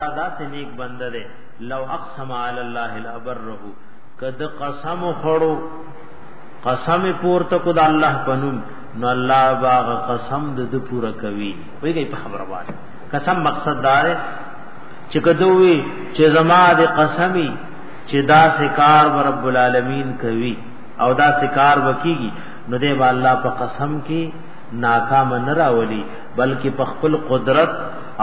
دا داسې نیک بنده دی لو اقسم علی الله لابره کد قسم خړو قسم پورته کو د الله پنوم نو الله باغ قسم د د پورا کوي ویږي په خبره باندې قسم مقصد دار چې کدوې چې زما د قسمی چې دا سکار رب العالمین کوي او دا سکار وکيږي نو دې الله په قسم کې ناکام نه راولي بلکې په خپل قدرت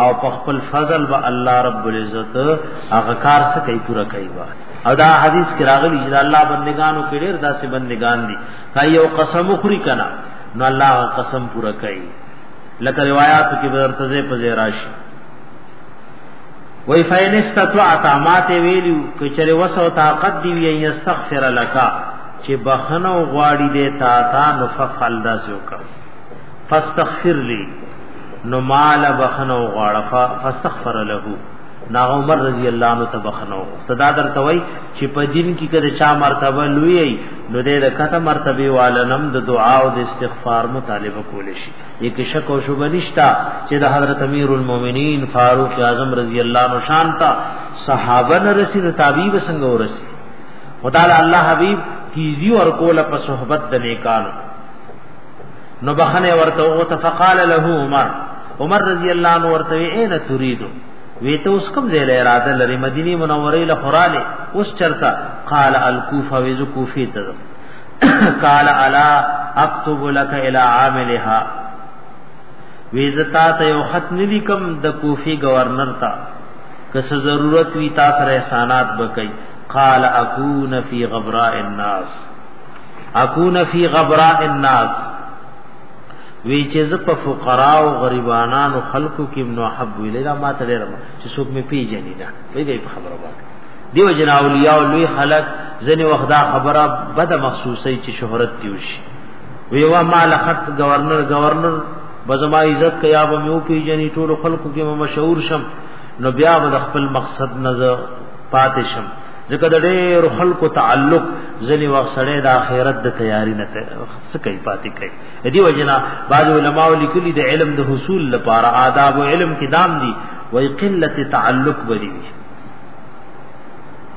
او په خپل فضل به الله رب العزت هغه کار څه کوي پورا کوي وا او دا حدیث کې راغلی چې الله بندگانو کې ډېر داسې بندگان دي کای یو قسم خوري کنا نو الله قسم پورا کوي لکه روایت کې برتزه په زیراشي وای فین استطاعت ما ته ویلو کچره وسو طاقت دی وی یستغفر لکا چې بخنه او غواړي دې تا تا نففل دا سوکا فاستغفر لي نو مال بخنه او غواړه فاستغفر له نا عمر رضی الله عنه ته بخنه او تدا درته وای چې په دین کې کده چا مرتبه لوی ای نو دې د کته مرتبه والنم د دعا او د استغفار مطالبه کول شي یک شک او شوب نشتا چې د حضرت امیر المؤمنین فاروق اعظم رضی الله عنه شان تا صحابه نه رسید تابعی وسنګ ورسید خدا الله حبیب تیزی اور کول په صحبت د نیکانو نو بخنه ورته او تفقال له عمر عمر رضی الله عنه ورته اين تريد وی ته اوس کوم ځای له اراده لري مدینه منوره له خراله اوس چرتا قال الكوفه وذ کوفی ته قال الا اكتب لك الى عاملها ویزتا ته یو خط ندی کم د کوفی گورنر تا کس ضرورت وی تا سره احسانات بکئی قال اكون في غبراء الناس اكون في غبراء الناس وی چې ز په فقرا او غریبانو خلکو کې نو حب ویلا ما ته لرم چې څوک می پیژنې نه وی دې خبره وکړه دیو جن اولیاء او لوی خلق ځنې وخت دا خبره بده مخصوصي چې شهرت دیوش وی وا ما لخت گورنر گورنر بزما عزت کیا به مې او پیژنې ټول خلکو کې مشهور شم نو بیا به خپل مقصد نظر پاتې شم ځکه د ډېر خلکو تعلق ځنی وخت سره د آخرت د تیاری نه څه کوي پاتې کوي دې وجنا بعض علما لیکلي د علم د حصول لپاره آداب او علم کې دام دي وای قلت تعلق بری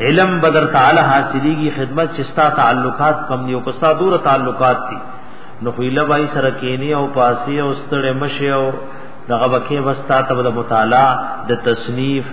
علم بدر تعالی حاصلېږي خدمت چې ستا تعلقات کم دي او پستا دور تعلقات دي نو خیله وای سره کینی او پاسی او ستړې مشه او دغه بکې وستا ته د مطالعه د تصنیف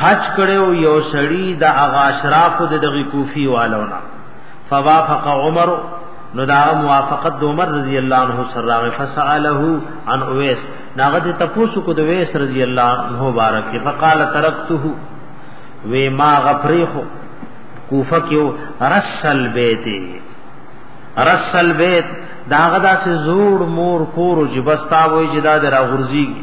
حج کړو یو سړی د اغا اشراف د دغه کوفی والونا فوافق عمر نو دا موافقت د عمر رضی الله عنه سره راغی فساله عن اویس ناغه ته تاسو کو د اویس رضی الله عنه مبارک فقال ترکته وی ما غفریخو کوفه کیو رسل بیت رسل بیت داغه داسې زوړ مور کور جبستا وای جدا درا غرزیږي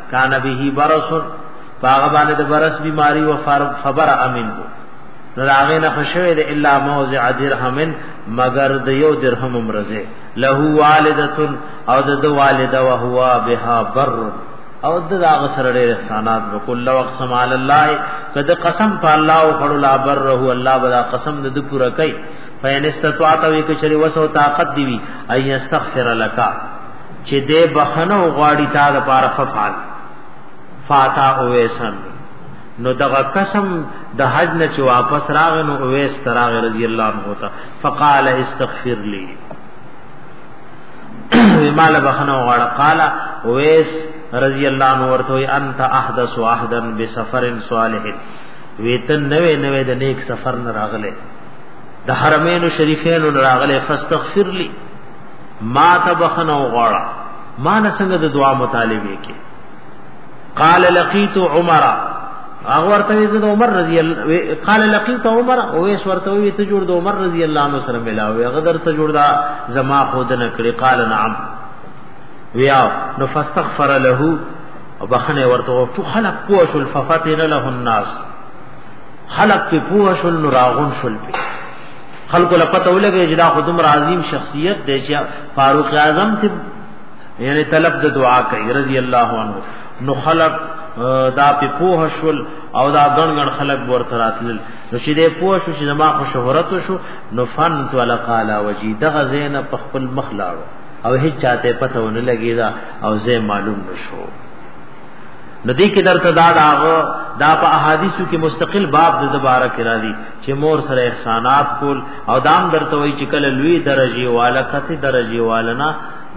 کان به برس فاغه باندې د برس بیماری او فبر امین کو نو هغه نه خوشوي د الا موضع درهم مگر د یو درهم مرزه له والدت او د والده او هو بها بر او د هغه سره ډېر احسانات وکول وقت سمال الله کده قسم په الله او خړو لا بره الله بلا قسم د پوره کوي فین استطاعت وی کچری وسو طاقت دی وی ای استغفر لکا چې دې بخنه غواړي تا د پاره فعال فاتا اویسن نو دغه قسم د حج نه چې واپس راغ نو اویس تراغ رضی الله عنه تا فقال استغفر لي مال بخنه غواړه قال اویس رضی الله عنه ورته انت احدث عهدا بسفر صالح ویتن نوې نوې د نیک سفر نه راغله د حرمین شریفین راغله فاستغفر لي ما ته بخنه وغواړه ما نه څنګه د دعا مطالبه کې قال لقيت عمر هغه ورته زید عمر رضی الله قال لقيت عمر او اس ورته وی ته جوړ د عمر رضی الله عنه سره ملاوي هغه درته جوړ دا زما خود نه کړی قال نعم ویا نو فاستغفر له او بخنه ورته او تو خلق پوه شول ففتن له الناس خلق په پوه شول نو راغون شول په خلکو لپته ولګي چې دا خدوم عظیم شخصیت دی چې فاروق اعظم ته یعنی طلب د دعا کوي رضی الله عنه نو خلق دا په پوه شول او دا ګڼ ګڼ خلق ورته راتلل نو چې دې پوه شو چې زما خو شهرت شو نو فن تو لقالا وجی دغه زین په خپل مخ لاړو او هیڅ چاته پته ونه لګی دا او زه معلوم نشو ندی کې درته دا دا دا په احادیثو کې مستقل باب د دوباره کرا دي چې مور سره احسانات کول او دام درته وای چې کله لوی درجه والا کته درجه والا نه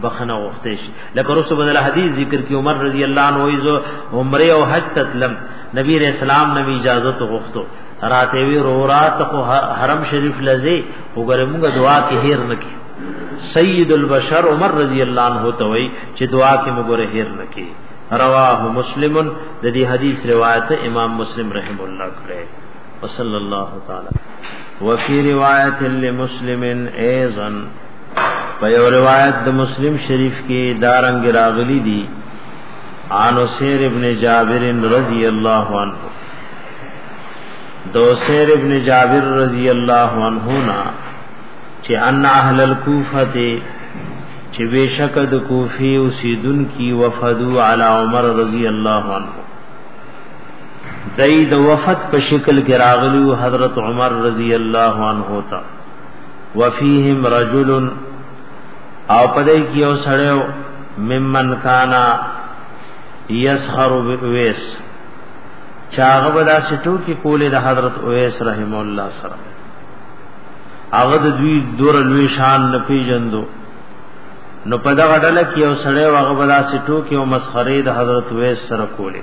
بخنه وخته شي لکه رسو بدل حدیث ذکر کی عمر رضی الله عنه ایزو عمره او حج تتلم نبی رسول الله نبی اجازه تو غوښتو راته وی رو رات خو حرم شریف لزی وګره موږ دعا کې هیر نکي سید البشر عمر رضی الله عنه ته وای چې دعا کې موږ غره هیر نکي رواه مسلمن د دې حدیث روایت امام مسلم رحم الله کړه وصلی الله تعالی وفي روایت لمسلم ايضا په یو روایت د مسلم شریف کې دارنګ راغلی دی عن سیر ابن جابر رضی الله عنه دو سیر ابن جابر رضی الله عنه نا چې ان اهل الکوفه چې بشک د کوفی اوسیدون کی وفدو علی عمر رضی الله عنه دای د وفد په شکل کې راغلی حضرت عمر رضی الله عنه تا وفيهم رجل او پدې کې یو سړیو ممن کانا یسخر اویس چاغه بدا سټو کې کولې د حضرت اویس رحم الله سره هغه د دوی دور لوی شان نه پیژندو نو په دغه ډله کې یو سړی هغه بدا سټو کې او مسخره د حضرت اویس سره کولې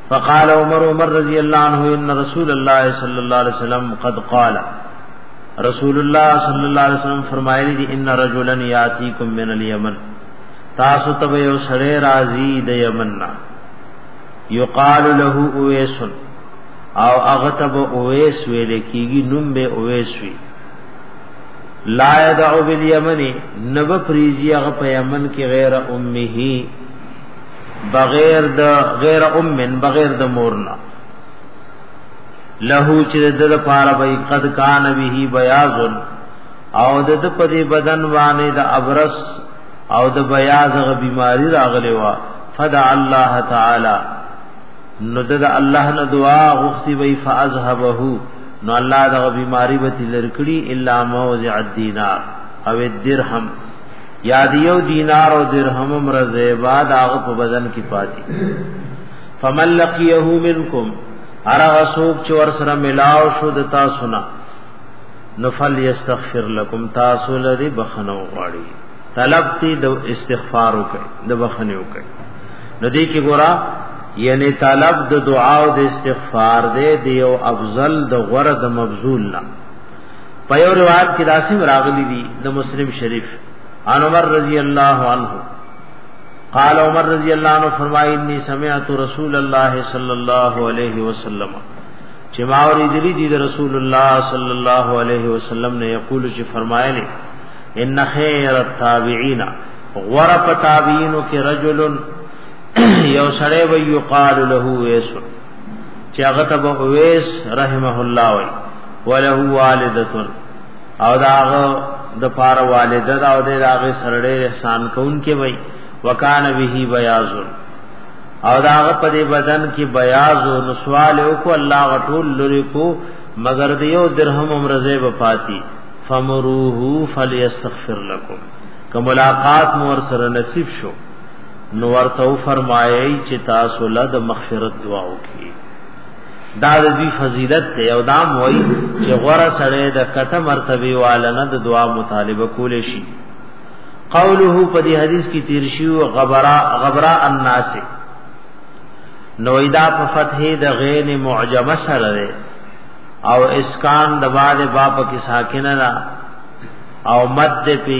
فقال عمر عمر رضی اللہ عنہ ان رسول اللہ صلی اللہ علیہ وسلم قد قال رسول اللہ صلی اللہ علیہ وسلم فرمایلی دی ان رجلا یاتیکم من الیمن تاسو ته یو سړی راضی د یمن نا یقال له اویس او اغتب اویس ویل کیږي نوم به اویس وی لا یدعو بالیمن نو پریزی هغه په یمن کې غیر امه بغیر د غیر ام من بغیر د مورنا له چې د لپاره به قد کان به بیاض او د په دې بدن باندې د ابرس او د بیاض غ بیماری راغلی و فدع الله تعالی نو د الله نه دعا غوښتي وی فازهبه نو الله د بیماری به تلر کړي الا موضع الدینار او الدرهم یا دیو دینار او درهم مرزه بعد هغه په بدن کې پاتې فمن لقيه منکم ارا اسوک چې ور سره ملاو شو د تاسو نه نفل یستغفر لكم تاسو لري بخنو غواړي طلب تی د استغفار وکړي د بخنو وکړي نو دې کې ګورا یعنی طلب د دعا او د استغفار دې دی او افضل د غره د مبذول نه په یو روایت کې داسې راغلي دي د مسلم شریف عن عمر رضی الله عنه قال عمر رضی الله عنه فرمایي اني سمعت رسول الله صلی الله علیه وسلم چې ما اورېدلې دي د رسول الله صلی الله علیه وسلم نه یقول چې فرمایلی ان خیر التابعین غور پتابعین کې رجل یو سړی وی یقال له ویسو چې هغه ته به اویس رحمه الله وي وله والدتون او دا هغه د پاره والده دا او د هغه سره احسان کون کې وي وکان به بیاض او دا هغه په بدن کې بیاض او نسوال او کو الله غټول لری کو مگر دیو درهم امرزه وفاتی فمروه فلیستغفر لكم که ملاقات مور سره نصیب شو نو ورته فرمایي چې تاسو له د مغفرت دعا وکړي دا د دې فضیلت دی او دا موي چې غوړه سره د کته مرتبه والنه د دعا مطالبه کول شي قوله په دې حدیث کې تیر شي او غبرا غبرا الناس نویدا په فتح د غین معجمه سره ده او اسکان د باندې با په کې ساکنه او مد په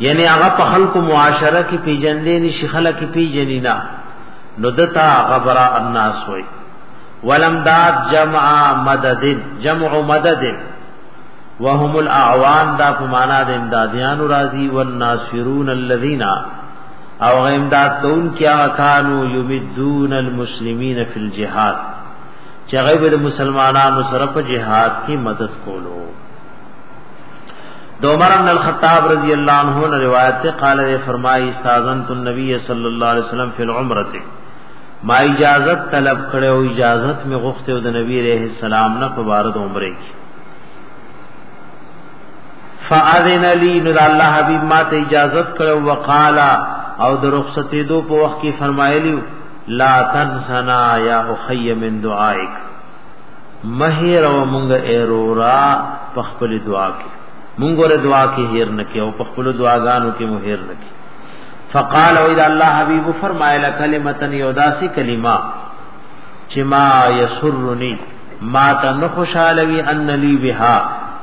یعنی هغه په خلق معاشره کې پیجندې نشي خلک کې پیجنې نه نو دتا غبر الناس وای ولمداد جمع مدد جمع مدد وهم الاعوان دا په معنا د امدادیان راضی والناصرون الذين او امداد کون کیا کانو یمدون المسلمین فی الجهاد چې غیب د مسلمانانو سره په جهاد کې مدد کولو دو عمر بن الخطاب رضی اللہ عنہ نے روایت سے قال نے فرمائی استاذن تو نبی صلی اللہ علیہ وسلم فی العمرہ ما اجازت طلب کړو اجازت می غوښته او د نبی علیہ السلام نه په بار د عمره کې فاذن لی نو الله حبیب ما ته اجازت کړو وقالا او د رخصتې دو په وخت کې فرمایلی لا تنسنا یا اخی من دعائک مهیر او مونږ ایرورا په خپل دعا کې مونږ ور دعا کې هیر نکي او په خپل دعاګانو کې مو هیر نکي فقال او اذا الله حبیب فرمایله کلمتن یوداسی کلمه چې ما یسرنی ما ته نه خوشاله وی ان لی بها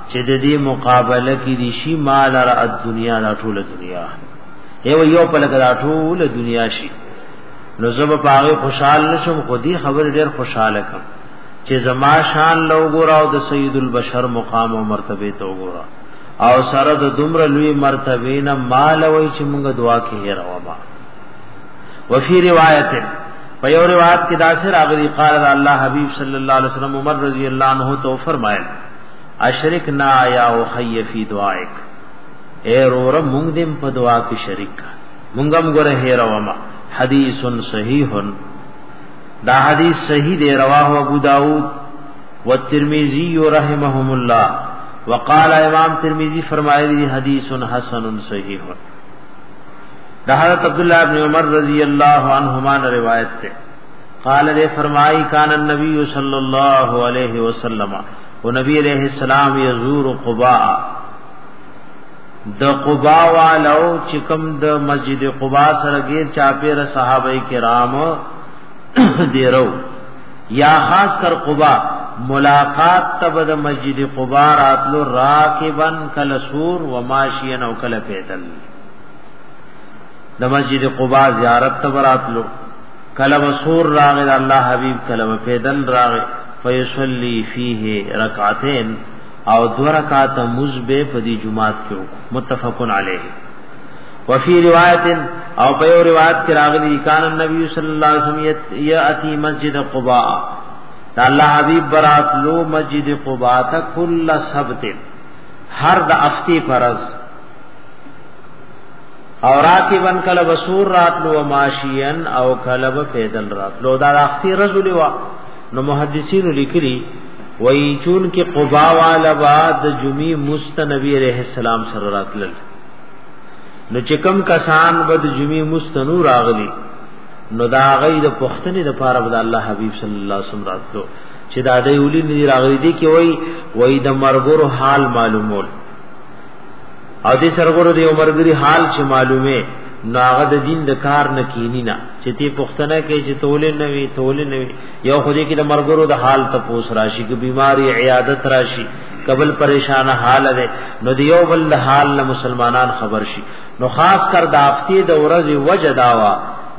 چې د دې مقابله کې دي شي مال را دنیا لا ټول دنیا یو یو په لګا ټول دنیا شي نو زب پاغه خوشحال نشم خو دی خبر ډیر خوشاله کم چې زما شان لو ګورا او د سید البشر مقام او مرتبه ته وګورا او سره د دومره لوی مرتبه نه مال وای چې موږ دعا کې راوما وفي روایت په یو روایت کې دا سره اغلی قال الله حبیب صلی الله علیه وسلم عمر رضی الله عنه تو فرمایل اشرک نا یا اخی فی دعائک اے رور مونږ دې په دعا کې شریک مونږم ګره هیر وما حدیث صحیح دا حدیث صحیح دی رواه ابو داود والترمذی رحمهم الله وقال امام ترمذی فرمایلی حدیث حسن صحیح دا حضرت عبد الله ابن عمر رضی اللہ عنہما نے روایت تے قال نے فرمائی کان النبی صلی اللہ علیہ وسلم و نبی علیہ السلام یزور قباء د قبا والو چې کوم د مسجد قبا سره غیر چاپیره صحابه کرام دیرو یا خاص کر قبا ملاقات تب د مسجد قبا راتلو راکبن کل سور و ماشین او کل پیدل د مسجد قبا زیارت تب راتلو کل وسور راغ الله حبیب کل و پیدل راغ فیصلی فیه رکعتین او دو رکعات مز به په دې جمعات کې وکړو متفقن علیه وفي روایت او په یو روایت کې راغلی کان النبي صلی الله علیه وسلم یاتی مسجد قباء دا الله حبیب برات لو مسجد قباء ته کل سبت هر د افتی فرض او راکبن کله بسور راتلو ماشین او کله پیدل راتلو دا افتی رجل وا نو محدثین لیکلی وای چون کې قبا والا با د جمعې مست نبی عليه السلام سره راتلل نو چې کم کسان به د جمعې مست نو راغلي نو دا غي د پښتنې د پاره به الله حبيب صلی الله علیه وسلم راتلو چې دا د یولي نه راغلي دي کې وای وای د مرګورو حال معلومول او دې سرګورو د عمرګری حال چې معلومه ناغه د دین د کار نکینی نه چې تی پښتنه کې چې تولې نه وي تولې نه وي یو خو دې کې د مرګرو د حال ته پوس راشي کې بیماری عیادت راشي قبل پریشان حال ده نو دیو بل حال نه مسلمانان خبر شي نو خاص کر د افتی د ورځ وجه داوا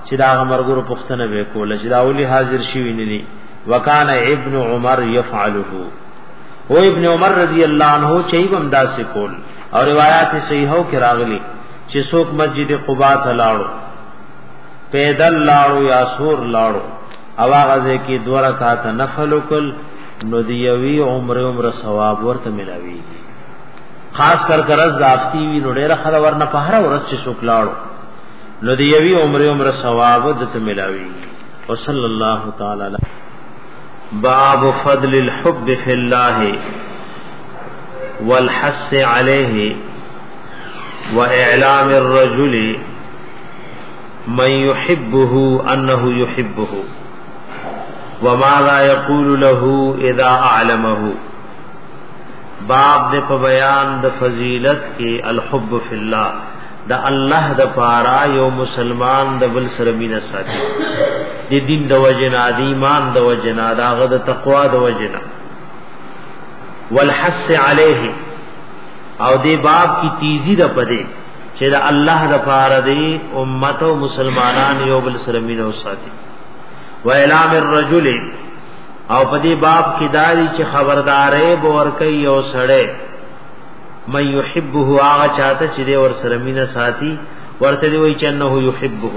چې دا مرګرو پښتنه وکول چې دا اولی حاضر شي ویني وکانه ابن عمر يفعله او ابن عمر رضی الله عنه چي هم داسې کول او روایت صحیحو کې راغلي چې څوک مسجد قباء ته لاړو پیدل لاړو یا سور لاړو او هغه ځکه دوه رکعات نفل وکړ نو دی یوی عمر عمر ثواب ورته ملاوی خاص کر کرز دافتی وی نو ډیره خلا ورنه په هر ورځ چې شوکلاړو نو دی یوی عمر عمر ثواب دته ملاوی وصلی الله تعالی علیه باب فضل الحب فی الله والحث علیه واعلام الرجل من يحبه انه يحبه وماذا يقول له اذا اعلمه باب د په بیان د فضیلت کې الحب فی الله د الله د پارا یو مسلمان د بل سره مینه ساتي د دین د وجنا د ایمان د وجنا د هغه د تقوا د وجنا والحث علیه او دې باب کی تیزی د پدې چې د الله د پاره دی امت او مسلمانان یو بل سره مینه وساتي و اعلام الرجل او په دې باب کې دایي چې خبردارې به ورکي یو سړی مې يحبه هغه چاته چې دی ور سره مینه ساتي ورته دی وای چې انه يحبه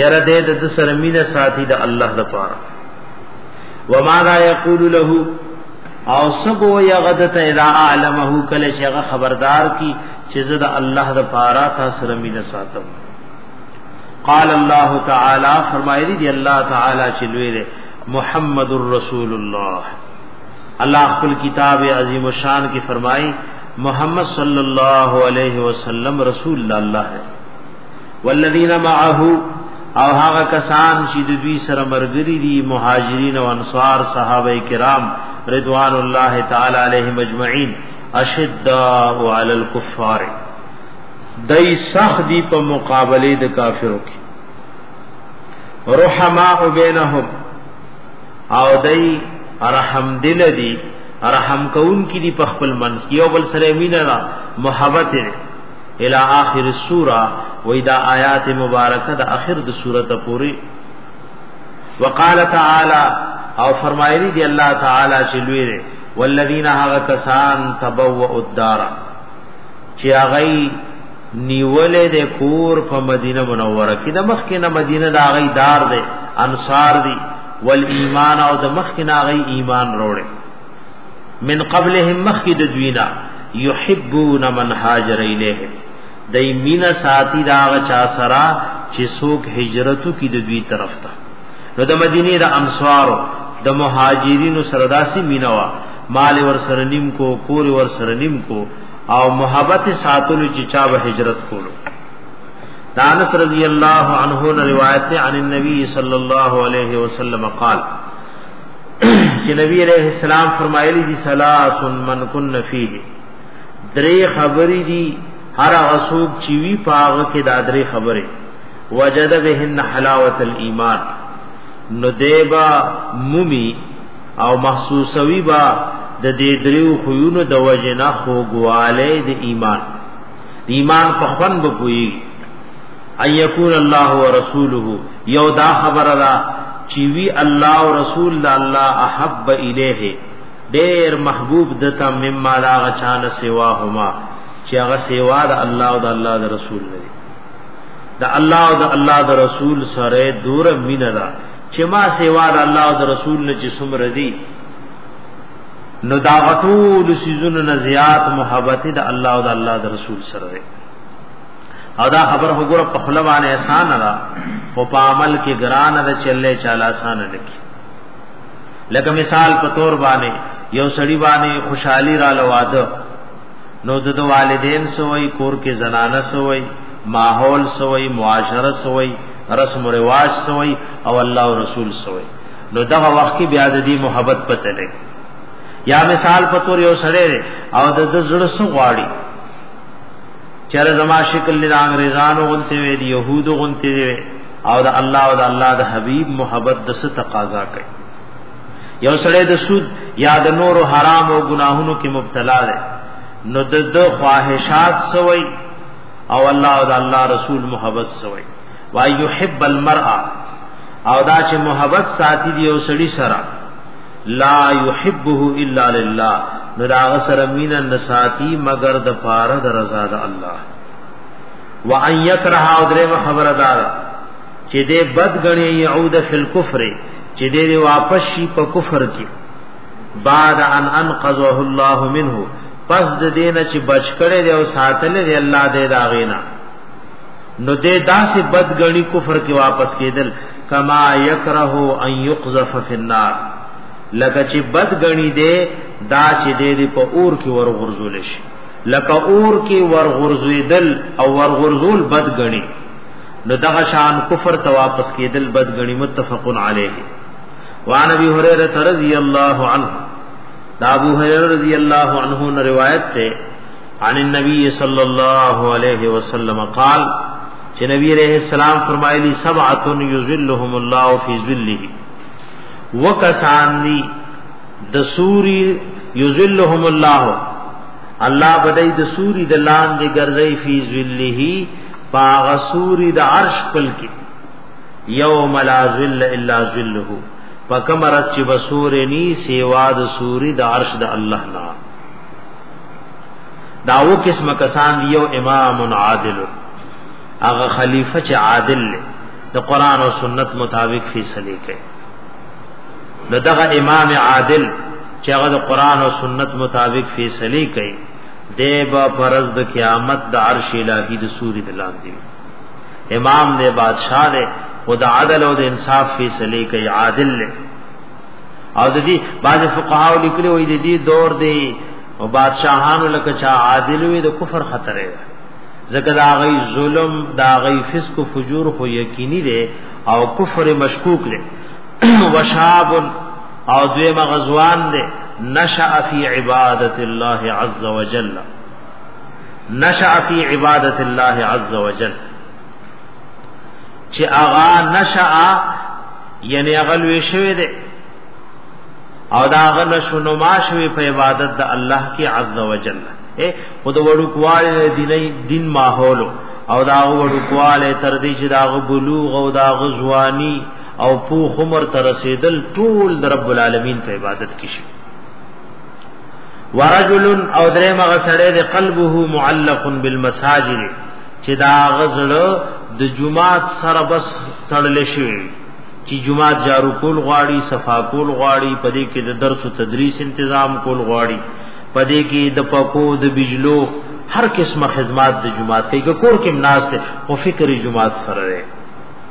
یره دې د سره مینه ساتي د الله د پاره و ما لا یقول له او سبو یغدت اذا علمه کله شغه خبردار کی چې زه د الله د پاره تا سره مینه ساتم قال الله تعالی فرمایلی دی الله تعالی چې لوی دی محمد رسول الله الله خپل کتاب عظیم الشان کې فرمایي محمد صلی الله علیه وسلم رسول الله ہے والذین معه او هغه کسان چې د دوی سره مرګري دي مهاجرین او انصار صحابه کرام رضوان الله تعالی علیهم اجمعین اشداء علی الكفار دای سخت دی په مقابله د کافرو کې رحماء بینهم او دای رحم دل دی رحم کون کی دی په خپل منځ کې او بل سره مینه را محبت دی الى اخر السوره وې دا آیات مبارکه د اخر د سورته پوری وقال تعالی او فرمایلی دی الله تعالی چې لوی دی والذین هغه کسان تبوء الدار چې هغه نیولې د کور په مدینه منوره کې د مخ کې نه مدینه دا غي دار ده انصار دي ول ایمان او د مخ کې نه غي ایمان وروړي من قبلهم مخ کې د دوینا یحبون من هاجر الیه دای مینا ساتي دا غچا سرا چې څوک هجرتو کې د دوی طرف ته نو د مدینه د انصارو د مهاجرینو سره داسي مینا وا مال ور سره نیم کو کور ور سره نیم کو او محبت ساتلو چې چا به هجرت کولو دانس رضی اللہ عنہ نے روایت ہے عن النبی صلی اللہ علیہ وسلم قال کہ نبی علیہ السلام فرمائے لی جی سلاس من کن فیہ درې خبرې دي هر هغه څوک چې وی پاغه کې دا درې خبرې وجد بهن حلاوت الايمان نو دیبا مومي او محسوسوي با د دې دریو خوونو د وجنه خوګواله د ایمان ایمان په خوان به پوي ان يكون الله ورسوله یو دا خبره دا چې وی الله او رسول الله احب الیه ډیر محبوب دتا مما لا غچان سوا هما چې هغه سوا د الله او د الله د رسول نه دی د الله او د الله د رسول سره دور مینه ده چې ما سوا د الله او د رسول نه چې څومره دی نو دا غټول سيزونو نه زیات محبت د الله او د الله د رسول سره دی او دا خبر وګوره په خپل باندې آسان نه ده او په عمل کې ګران نه چلې چاله آسان نه کی لکه مثال په تور باندې یو سړی باندې خوشحالي را لواده نو د والدین سوی کور کې زنانه سوی ماحول سوی معاشره سوی رسم و رواج سوی او الله او رسول سوی نو دغه وخت کې بیا د دې محبت پته لګي یا مثال په تور یو سړی او د زړه سو غواړي چر زما شکل د انګريزانو غونته وي د يهودو غونته وي او د الله او د الله د حبيب محبت د څه تقاضا کوي یو سړی د سود یا د نور حرام او ګناهونو کې مبتلا دی نو د د خواهشات سوی او الله او د الله رسول محبت سوی وای یحب المرأه او دا چې محبت ساتي دی او سړی سره لا يحبه الا لله نو دا غسر مين النساتی مگر د پاره د رضا د الله وان یکره او درې خبره دار چې دې بد غني يعود فی الكفر چې دې واپس شي په کفر کې بعد ان انقذه الله منه پس د دینه چې بچ کړي دی او ساتل دی الله دې دا غینا نو دې داسې بد غني کفر کې واپس کېدل کما یکره ان یقذف فی النار لکه چې بد غني دې دا چې دې په اور کې ورغورځول شي لکه اور کې ورغورځیدل او ورغورځول بد غني نو دغه شان کفر ته واپس کېدل بد غني متفق علیه وعن ابي هريره رضی الله عنه دا ابو هريره رضی الله عنه نے روایت ته عن النبي صلی الله علیه وسلم قال چې نبی رحم السلام فرمایلی سبعه یذلهم الله فی ذله وکسان دی د سوري یذلهم الله الله بدای د سوري د لاندې ګرځي فی ذله باغ سوري د عرش خپل کې یوم لا ذل الا ذله پکم رس چې بسور نی سیوا د سوري د عرش د الله لا داو قسم کسان یو امام عادل هغه خلیفہ چې عادل دی د قران او سنت مطابق فیصله کوي نو دغه امام عادل چې هغه د قران او سنت مطابق فیصله کوي دی به فرض د قیامت د عرش الهی د سوري د لاندې امام دی بادشاہ دی او د عدل او د انصاف فیصله کوي عادل دی او د دې بعض فقهاو لیکلي وي د دې دور دی او بادشاہانو لکه چا عادل وي د کفر خطر دی ځکه دا غي ظلم دا غي فسق او فجور خو یقیني دی او کفر مشکوک دی وشاب او دوی مغزوان دے نشأ فی عبادت اللہ عز وجل نشأ فی عبادت اللہ عز وجل چې اغا نشأ یعنی اغل وی شوی دے او دا غل شنو ما شوی په عبادت د الله کې عز وجل اے خود وړو کوال دین دین ماحول او دا وړو کوال تر دې چې دا بلوغ او دا غزوانی او پوخ عمر ته رسیدل ټول د رب العالمین په عبادت کې شي ورجل او درې مغه سړی د قلبه معلق بالمساجد چې دا غزړه د جمعات سره بس تړل شي چې جمعات جارو کول غواړي صفا کول غواړي پدې کې د درس او تدریس تنظیم کول غواړي پدې کې د پکو د بجلو هر قسمه خدمات د جمعات کې کور کې مناسته او فکر جمعات سره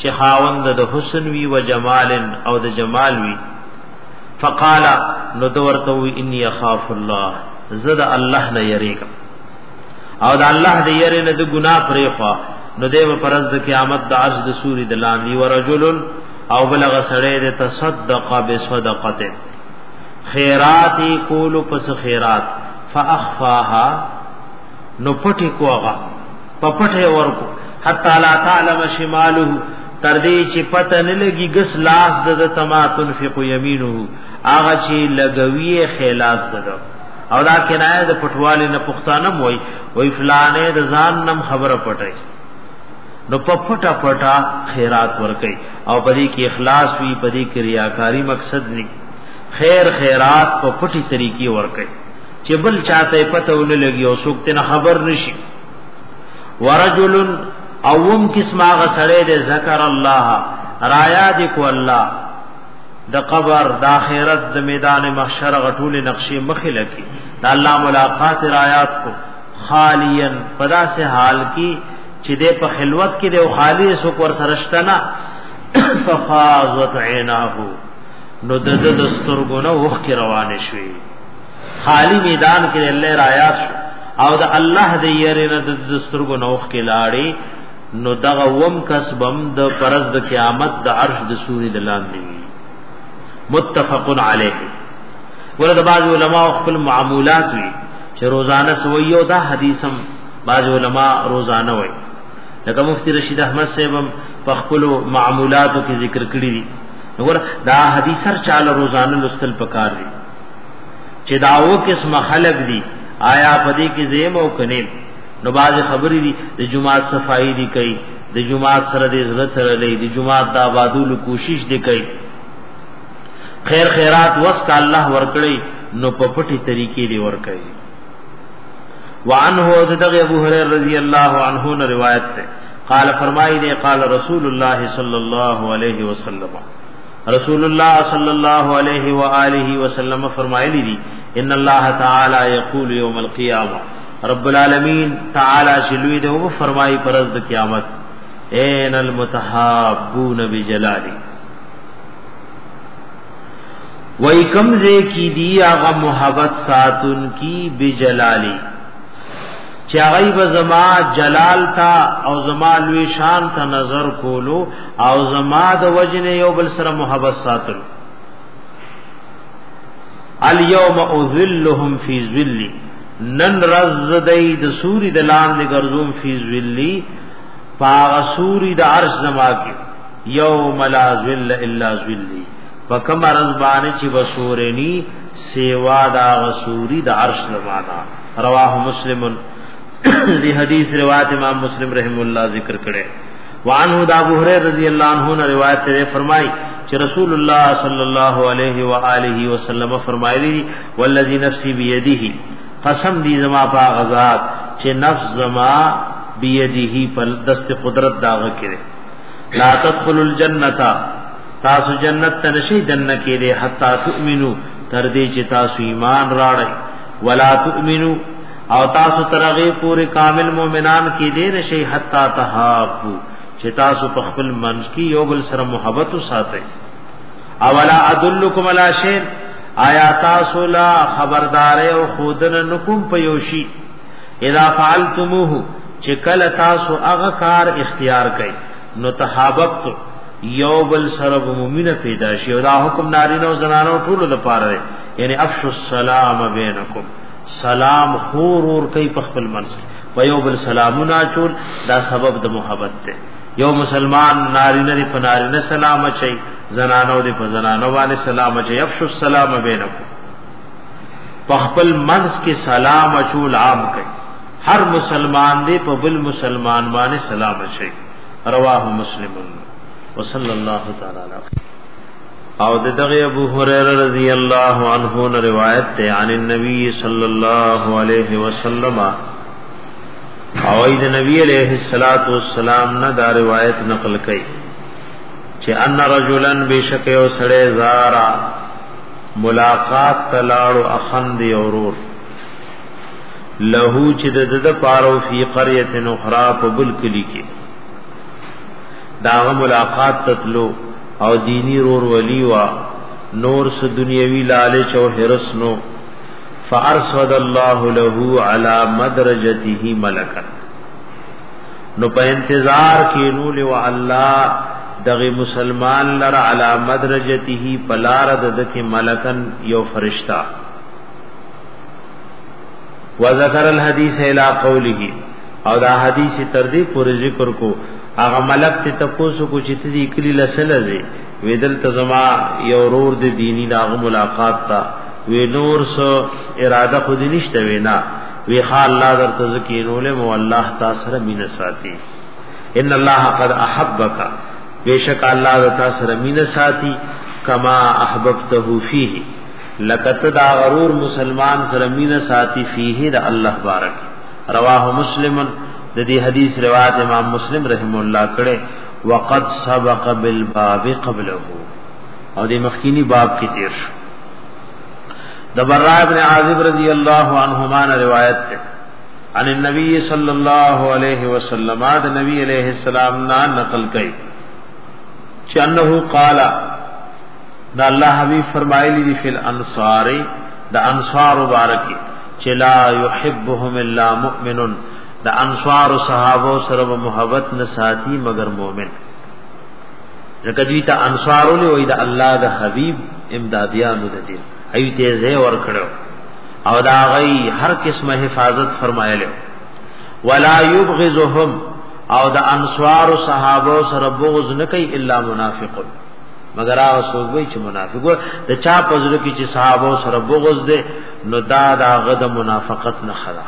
چې خاوند د حسن وی و جمال او د جمال وی فقال نو دورته وی انی اخاف الله زد الله نه یریګ او د الله د یری نه د ګنا پرې خو نو دیو پرز د قیامت د عرض د سوري د لاندې ورجل او بلغ سړی د تصدق بصدقته خیرات کول پس خیرات فاخفاها نو پټی کو هغه په پټه ورکو حتا لا تعلم شماله تر دې چې پته نه لګي ګس لاس د تما تنفق يمينه هغه چې لګوي خلاص دغه او دا کنایه د پټوالي نه پښتانه وای وای فلانه د ځان نم خبره پټای نو په پټا پټا خیرات ورکي او پدې کې اخلاص وي پدې کې ریاکاری مقصد نه خیر خیرات په پټي طریقې ورکي چې بل چاته پته ولګي او څوک ته خبر نشي ورجل اوم قسم هغه سره د ذکر الله رایا دی کو الله د قبر د اخرت د میدان محشر غټول نقشې مخې لکی د الله ملاقات رایات کو خالیا پدا سے حال کی چې د په خلوت کې د خالی سو پر سرشتنا ففاز وتعیناه نو د دستور ګونه وخ کې روان شوی خالی میدان کې الله رايات شو او د الله د یری نه د دسترګو نوخ کې لاړې نو دغه وم کسبم د پرز د قیامت د عرش د سوري د لاندې متفق علیه ورته بعض علما خپل معمولات وی چې روزانه سویو دا حدیثم بعض علما روزانه وی لکه مفتی رشید احمد صاحب په خپل معمولاتو کې ذکر کړی دی وګوره دا حدیث هر چاله روزانه لستل پکار دی چې داو قسم خلق دي آیا پدې کې زیم او کنیم نو باز خبرې دي د جمعات صفائی دي کوي د جمعات سره د عزت سره لې د جمعات د آبادولو کوشش دي کوي خیر خیرات وس کا الله ورکړي نو په پټي طریقې دی ورکړي وعنه دغه ابو هريره رضی الله عنه نے روایت ہے قال فرمائی دے قال رسول اللہ صلی اللہ علیہ وسلم رسول الله صلی الله علیه و آله وسلم فرمایلی دي ان الله تعالی یقول یوم القیامه رب العالمین تعالی شلوی دی او فرمای پرز د قیامت این المتحابون بجلالی وای کمزه کی دی هغه محبت ساتون کی بجلالی چاغی به زما جلال تا او زما لوی شان ته نظر کولو او زما د وجنه یو بل سره محبت ساتل الیوم اذلهم فی ذلی نن رز دای د سوری د لاندې ګرځوم فی ذلی پاغ سوری د عرش زما کې یوم لا ذل الا ذلی وکم رز باندې چې وسورنی سیوا دا غسوری د عرش زما دا رواه مسلمن دی حدیث روایت امام مسلم رحم الله ذکر کړي وعنه دا ابو هريره رضی الله عنه نے روایت سے فرمائی چې رسول الله صلی الله علیه و آله وسلم فرمایلی والذی نفسی بيدیه قسم دی زما پا غزاد چې نفس زما بيدیه په دست قدرت داغه کړي لا تدخل الجنه تاسو جنت ته نشي دنه کړي حتا تؤمنو تر دې چې تاسو ایمان راړئ ولا تؤمنو او تاسو ترغه پوری کامل مؤمنان کې دې نشي حتا تهابو چې تاسو په خپل منځ کې یو بل سره محبت وساتئ اولا ادلکم علی شیء آیا تاسو لا خبردار او خودن نکوم په یوشي اذا فعلتموه چې کله تاسو هغه کار اختیار کړئ نو تحاببت یو بل سره مومنه پیدا شي او دا حکم نارینه او زنانه ټول د پاره یعنی افش السلام بینکم سلام خور اور کوي په خپل منځ په یو بل سلامونه چول دا سبب د محبت دی یو مسلمان نارینه دی په نارینه سلام اچي زنانو دی په زنانو باندې سلام اچي افشو السلام بینکم په خپل منځ کې سلام اچول عام کوي هر مسلمان دی په بل مسلمان باندې سلام اچي رواه مسلمون وصلی الله تعالی علیه او د دغه ابو هريره رضی الله عنه نه روایت ته عن النبي صلی الله علیه وسلم او د نبی علیہ الصلات والسلام نه دا روایت نقل کړي چې ان رجلا بشک یو سړی زارا ملاقات تلاړو اخند اورور له چې د د پارو فی قريه اخرى په بل کلی کې داغه ملاقات تتلو او دینی رور ولی وا نور س دنیوی لالچ او حرس نو فارصد الله له علی مدرجته ملکا نو په انتظار کې نو له الله دغه مسلمان لر علی مدرجته پلار د دکې ملکن یو فرشتہ وذکر الحدیث الی قوله او دا حدیث تر دې پورې ذکر کو هغه ملک ته تاسو کو چې ته دې کلی لسنه زی ویدل تزما یو رور دې دینی ناغه ملاقات تا وی نور سو اراده خو دې نشته وینا وی خا الله در تزکینول مو الله تاسو سره مینه ساتي ان الله قد احبک بیشک الله در تاسو سره مینه ساتي کما احببته فيه لکت دا غرور مسلمان سره مینه ساتي فيه د الله بارک رواه مسلم د دې حدیث روایت امام مسلم رحم الله کړه وقد سبق بالباب قبله او د مخکینی باب کې تیر شو د برا ابن عازب رضی الله عنهما روایت ده ان النبي صلی الله علیه وسلم د نبی علیہ السلام نا نقل کړي چې انه قال دا الله حبیب فرمایلی دی فل انصاری د انصار مبارکی چې لا يحبهم الا مؤمن د انصار صحابه سره محبت نه ساتي مگر مؤمن ځکه دوی ته انصار له وې د الله د حبيب امداديانو د دین ایو ته زه ور کړو او دا غي هر قسمه حفاظت فرمایله ولا يبغضهم او د انصار صحابه سره بغض نه کوي الا منافقون مگر هغه څوک وي چې منافق وي د چا پزړه کې چې صحابه سره بغض دي نو دا دا غد منافقت نه خلا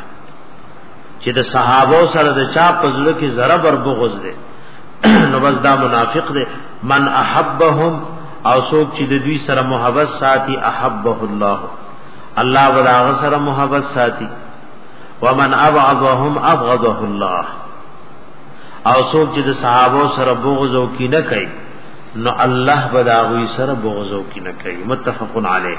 چې د صحابه سره د چا پزړه کې ذره بر بغض دی نو بس دا منافق دی من احبهم او څوک چې د دوی سره محبت ساتي احبه الله الله ولا سره محبت ساتي ومن ابعدهم ابغضه الله او څوک چې د صحابه سره بغض او کینه کوي نو الله بداوی سره بغضو کی نه کوي متفقن علیه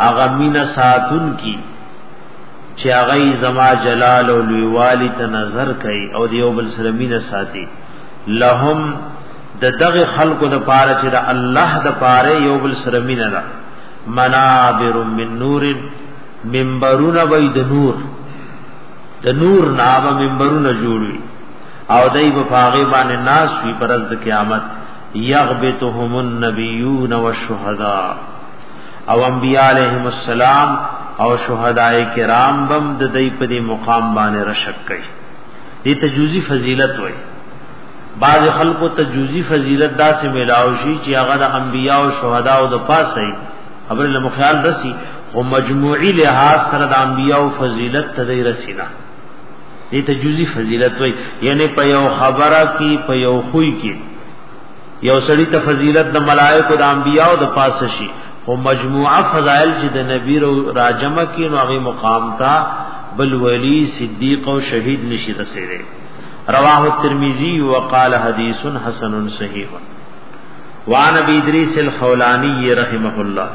هغه مینا ساتون کی چې هغه زما جلال او لویوالی ته نظر کوي او دیو بل سره مینا ساتي لهم د دغه خلقو د پاره چې د الله د پاره یو بل سره مینا ده منابر من نور منبرون وای د نور د نور نامه منبرونه جوړوي او دای په فاغه باندې ناس وی پرز د قیامت یغبتهم النبیون والشهداء او انبیاء علیهم السلام او شهداء کرام بم د دې په دې مقام باندې رشک کړي دې ته جزئی فضیلت وایي بعض خلکو ته جزئی فضیلت داسې ملاو شي چې هغه د انبیاء او شهدا او د پاسه خبر له مخیال رسی او مجموعي لحاظ سره د انبیاء او فضیلت ته دی رسیدا دې ته جزئی فضیلت وایي یعنی په یو خبره کې په یو خوې کې یو سړی ته فضیلت د ملائکو د انبیاو د پاسه شي او مجموعه فضائل چې د نبی راجمه کې نو هغه مقام تا بل ولی صدیق او شهید نشي رسیدي رواه الترمذی وقال حدیث حسن صحیح وان ابي ادريس الخولاني رحمه الله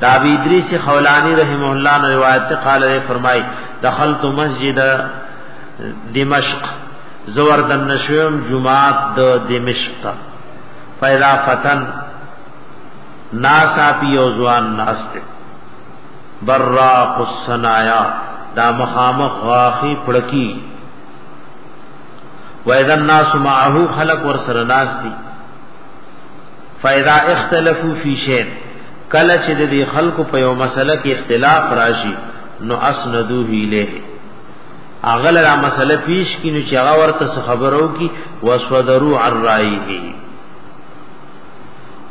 دا ابي ادريس خولاني رحمه الله نے روایت قال فرمای دخلت مسجد دمشق زور دن نشویم جماعت د دمشق فیضا فتن ناسا پی او ځوان ناسته براق السنایا دا مخامخ غاخی پړکی و اذا الناس معه خلق ور سره ناس دي فاذا اختلفوا في شيء کله چې د خلکو په یو مسله کې اختلاف راشي نو اسندوه الیه اغل را مسله پیش کینو چې هغه ورته خبرو کی وسودرو عرایه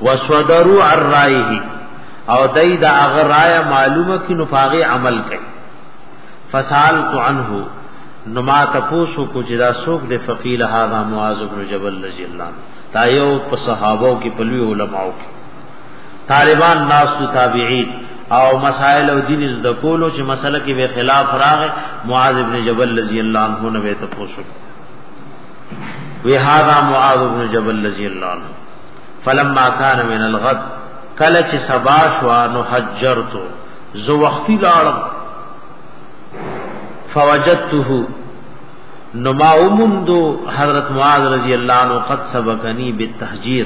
وسودرو عرایه او دای دا هغه رائے معلومه کینو پاغه عمل کوي فسالت عنه نو ما تاسو کو چې دا سوق د فقیل هاذا معاذ بن جبل رضی الله عنه دا یو په صحابه کې په لوی علماو کې طالبان ناس تو تابعین او مسائل او دین زده کولو چې مسله کې به خلاف راغې معاذ ابن جبل رضی الله عنه نه وې ته پوښو وی هاذا معاذ ابن جبل رضی الله عنه فلما كان من الغد کله چې سبا شو نو حجرتو زو وختي لاړم فوجدته نو ما ومندو حضرت معاذ رضی اللہ عنہ قد سبقنی بالتحجیر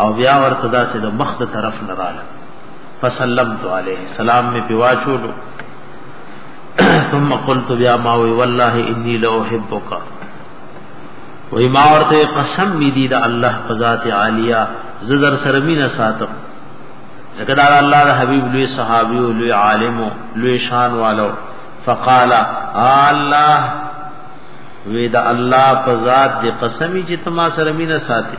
او بیا ورته داسې د مخ د طرف نه رااله فسلمت علیه سلام می پیواچولو ثم قلت بیا ما وی والله انی لا احبک وی ما ورته قسم می دی د الله فزات عالیه زذر سرمینه ساتم ځکه دا الله د حبیب لوی صحابي او لوی عالم او لوی شان والو فقال الله وی دا الله فزات دی قسمی چې تما سرمینه ساتي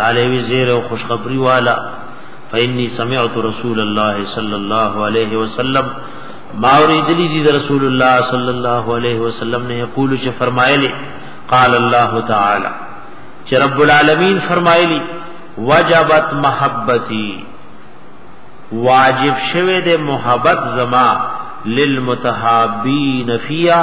را لوي زیر او خوشخبری والا فإني سمعت رسول الله صلی الله علیه وسلم ما اوریدلی دی رسول الله صلی الله علیه وسلم نے یقول چې فرمایلی قال الله تعالی چې رب العالمین فرمایلی وجبت محبتی واجب شوه د محبت زما للمتحابین فیا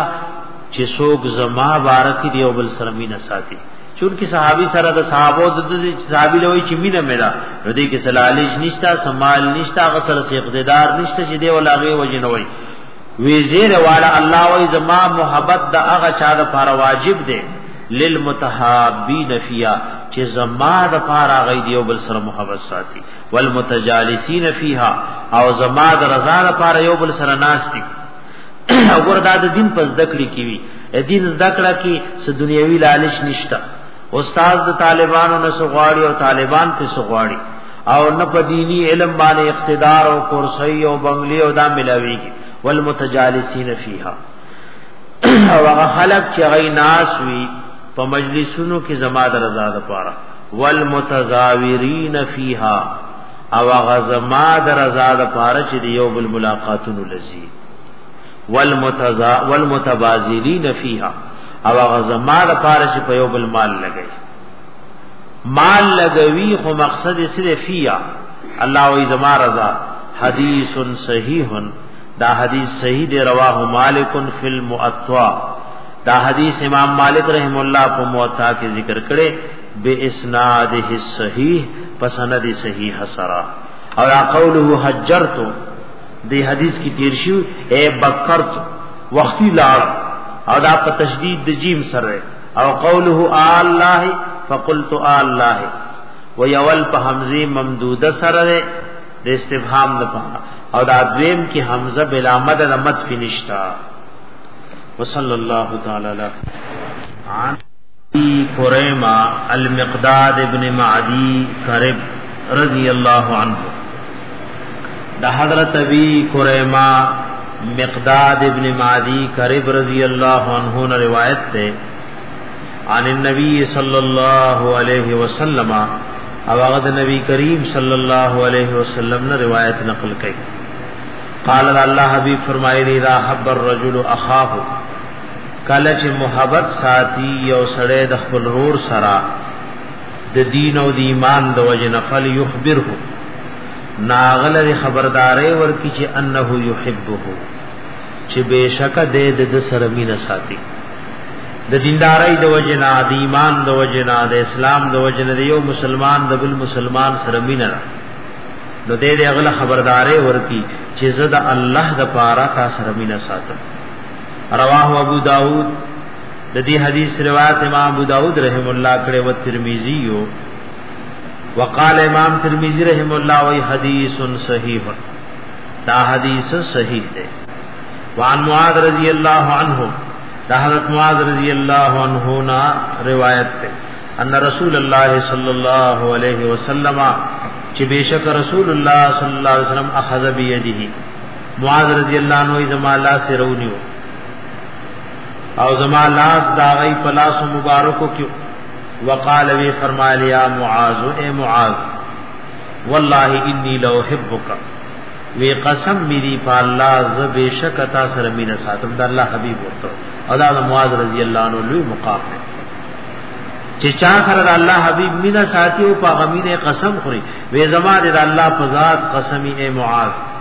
چې څوک زما بارک دی او بل سره مینه ساتي چونکی صحابي سره د صحابو د دې صحابي لوي چې مینه میرا نو دې کې سلالیش نشتا سمال نشتا غسر سي اقتدار نشته چې دی ولا غي وجه نه وي وی زیر والا الله وی زما محبت د هغه چا د پر واجب دی للمتحابین فیا چې زما د پر هغه دی او بل سره محبت ساتي والمتجالسین فیها او زما د رضا د پر یو بل سره ناشتي وګور دا د دین په زده کړې کې وي دین زده کړه کې څه دنیوي لالچ نشته استاد د طالبانو نه سغواړي او طالبان ته سغواړي او نه په دینی علم باندې اقتدار او کرسی او بنگلی او دا ملاویږي والمتجالسین فیها او هغه خلق چې غي ناس وي په مجلسونو کې زما د رضا لپاره والمتزاورین فیها او هغه زما د رضا د پاره چې د یو بل ملاقاتونو لذي والمتزا والمتبازلین فیها او هغه زما د پاره چې په یو بل مال لګي مال لګوي خو مقصد یې صرف فیها الله وی زما رضا حدیث صحیح دا حدیث صحیح دی رواه مالک فی المؤطا دا حدیث امام مالک رحم الله په موطا کې ذکر کړي باسناده الصحيح پسند صحیح سرا او قوله حجرت دی حدیث کی تیر شو اے بکرت وقتی لار او دا په تشدید د جیم سره او قوله الله فقلت الله ويول په حمزه ممدوده سره د استفهام د پاره او دا دویم کی حمزه بلا مد د مد فنشتا وصلی الله تعالی علیه کریمه المقداد ابن معدی کرب رضی الله عنه د حضرت ابي کریمه مقداد ابن معدی کرب رضی الله عنه نے روایت تے عن النبي صلی الله علیه وسلم او هغه د نبی کریم صلی الله علیه وسلم نه روایت نقل کړي قال الله حبیب فرمایلی را حب الرجل اخاه کله چې محبت ساتي یو سړی د خپل رور سره د دین او د ایمان د وجه نفل یخبره ناغل خبردارې ورکی چې انه یحبه چې بشک دې د سره مینه ساتي د دیندارۍ د وجه نه د ایمان د وجه نه د اسلام د وجه نه یو مسلمان د بل مسلمان سره مینه نو دې دې غل خبردارې ورکی چې زه د الله د پاره کا سره مینه ساتم رواه ابو داود د دې حدیث روایت امام ابو داود رحم الله کړه او ترمذی یو وقال امام ترمذی رحم الله وی حدیث صحیح دا حدیث صحیح ده وعن معاذ رضی الله عنه دا حضرت معاذ رضی الله عنه نا روایت ده ان رسول الله صلی الله علیه وسلم چې بشک رسول الله صلی الله علیه وسلم اخذ بيدیه معاذ رضی الله عنه زما لا سرونیو او زما لاس دا غي پلاس مبارکو کې وقال وی فرمایلی یا معاذ اے معاذ والله انی لو احبک وی قسم میری په الله ز بشک تا سره مینه ساتم د الله حبیب ورته او دا معاذ رضی الله عنه لوی مقام دی چې چا سره د الله حبیب مینا ساتي او په غمینه قسم خوري وې زما د الله په ذات قسمی اے معاذ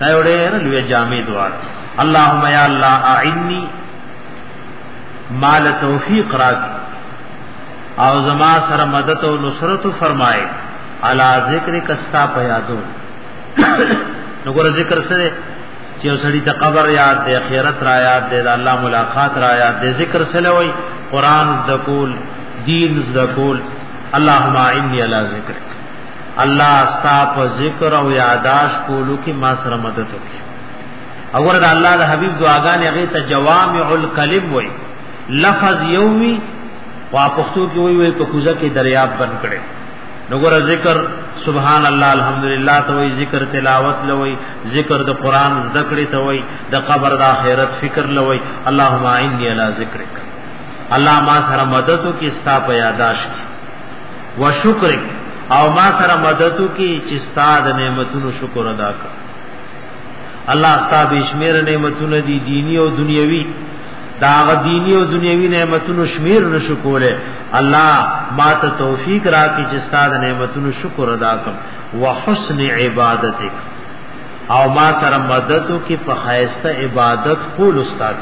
دا یو ډېر لوی جامع دعا ده اللهم یا الله اعني مال توفیق راک او زما سره مدد او نصرت فرمائے علا ذکر کستا په یادو نو ګور ذکر سره چې وسړي ته قبر یاد دی خیرت را یاد دی الله ملاقات را یاد دی ذکر سره وای قران ذکول دین ذکول اللهم اعني علی ذکرک الله استا په ذکر او یاداش کولو کې ما سره مدد وکړي اور د الله د حبیب دعاګانې هغه ته جوامع الکلم وای لفظ یووی وا پښتو کې وای وای په کوزه کې دریاب بن کړي نګور ذکر سبحان الله الحمدلله ته وای ذکر تلاوت لوي ذکر د قران ذکر ته وای د قبر د اخرت فکر لوي اللهم اعني على ذکرک الله ما سره مدد کی ستا په یاداش کی و شکر او ما سره مدد کی چې ستاد نعمتونو شکر ادا کړ الله ستاسو بشمیر نعمتونه دي دینی او دنیوي دا غ دینی او دنیوي نعمتونو شمیر نشو کوله الله ما ته توفیق راکړي چې ستاسو نعمتونو شکر ادا کړم وحسن عبادتک او ما سره مدد کی په خیسته عبادت کول استاد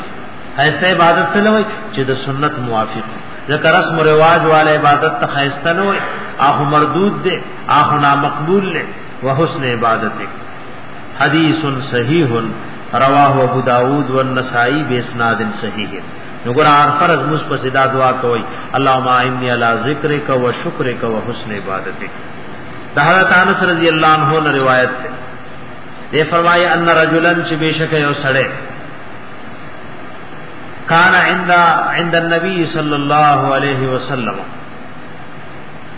خیسته عبادت څه لوي چې د سنت موافق ذکر رسم و رواج والا عبادت ته خیسته نه وي اخو مردود دی اخو نامقبول دی وحسن عبادتک حدیث صحیح رواه ابو داود والنسائی باسناد صحیح نو ګور هر فرض مس په صدا دعا کوي اللهم اعني على ذکرک و شکرک و حسن عبادتک د حضرت انس رضی الله عنه نے روایت ہے دے فرمایا ان رجلن چې بشک یو سړی کان عند عند النبي صلی الله علیه وسلم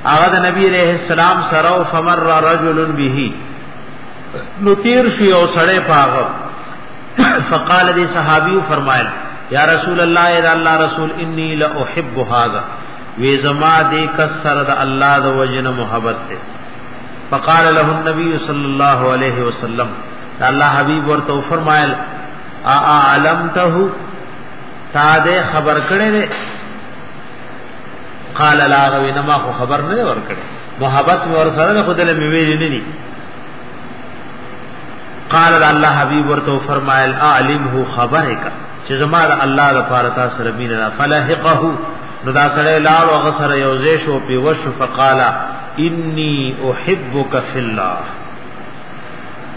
هغه د نبی علیہ السلام سره فمر رجل به نو تیر شو یو سړی پاغه فقال دی صحابي فرمایل یا رسول الله یا الله رسول انی لا احب هذا وی زما دې کسر د الله د وجن محبت ته فقال له النبي صلی الله علیه وسلم الله حبیب ورته فرمایل اعلمته تا دې خبر کړې دې قال لا غوي نه ما خو خبر نه ور کړې محبت مې ور سره خو دل مې ویلې نه دي قال الله حبيب ورته فرمایل اعلمه خبرک چې زما د الله د پاره تاسو سره مینه فلحقه نو دا سره لاړ او غسر یوزې شو په وش فقالا انی احبک فی الله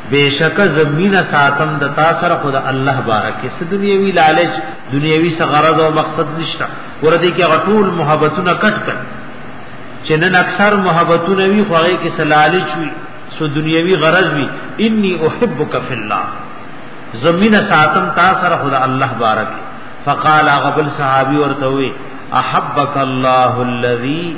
بیشک زمین ساتم د تا سره خود الله بارک اس دنیوی لالچ دنیوی سغرض او مقصد نشتا ور دې کې غټول محبتونه کټ کټ چې نن اکثر محبتونه وی خو هغه کې سلالچ وی سو دنیوی غرض وی انی احبک فی الله زمین ساتم تا سره خود الله بارک فقال غبل صحابی ورته وی احبک الله الذی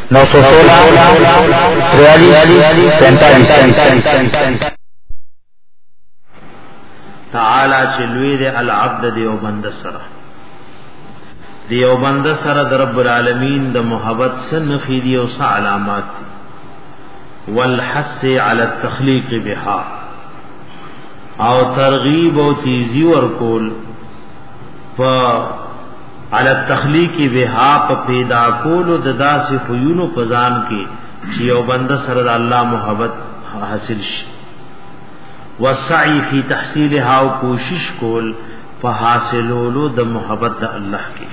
نو سو سولہ تریالیس پینتالیس تعالی چې لوی دی العبد دی او بند سره دی او بند سره د رب العالمین د محبت سن خې دی او سه علامات دی والحث علی التخلیق بها او ترغیب او تیزی ورکول په علی التخلیق بها په پیدا کولو د داسې خویونو په ځان کې چې یو بنده سره د الله محبت حاصل شي وسعی فی تحصیلها او کوشش کول په حاصلولو د محبت د الله کې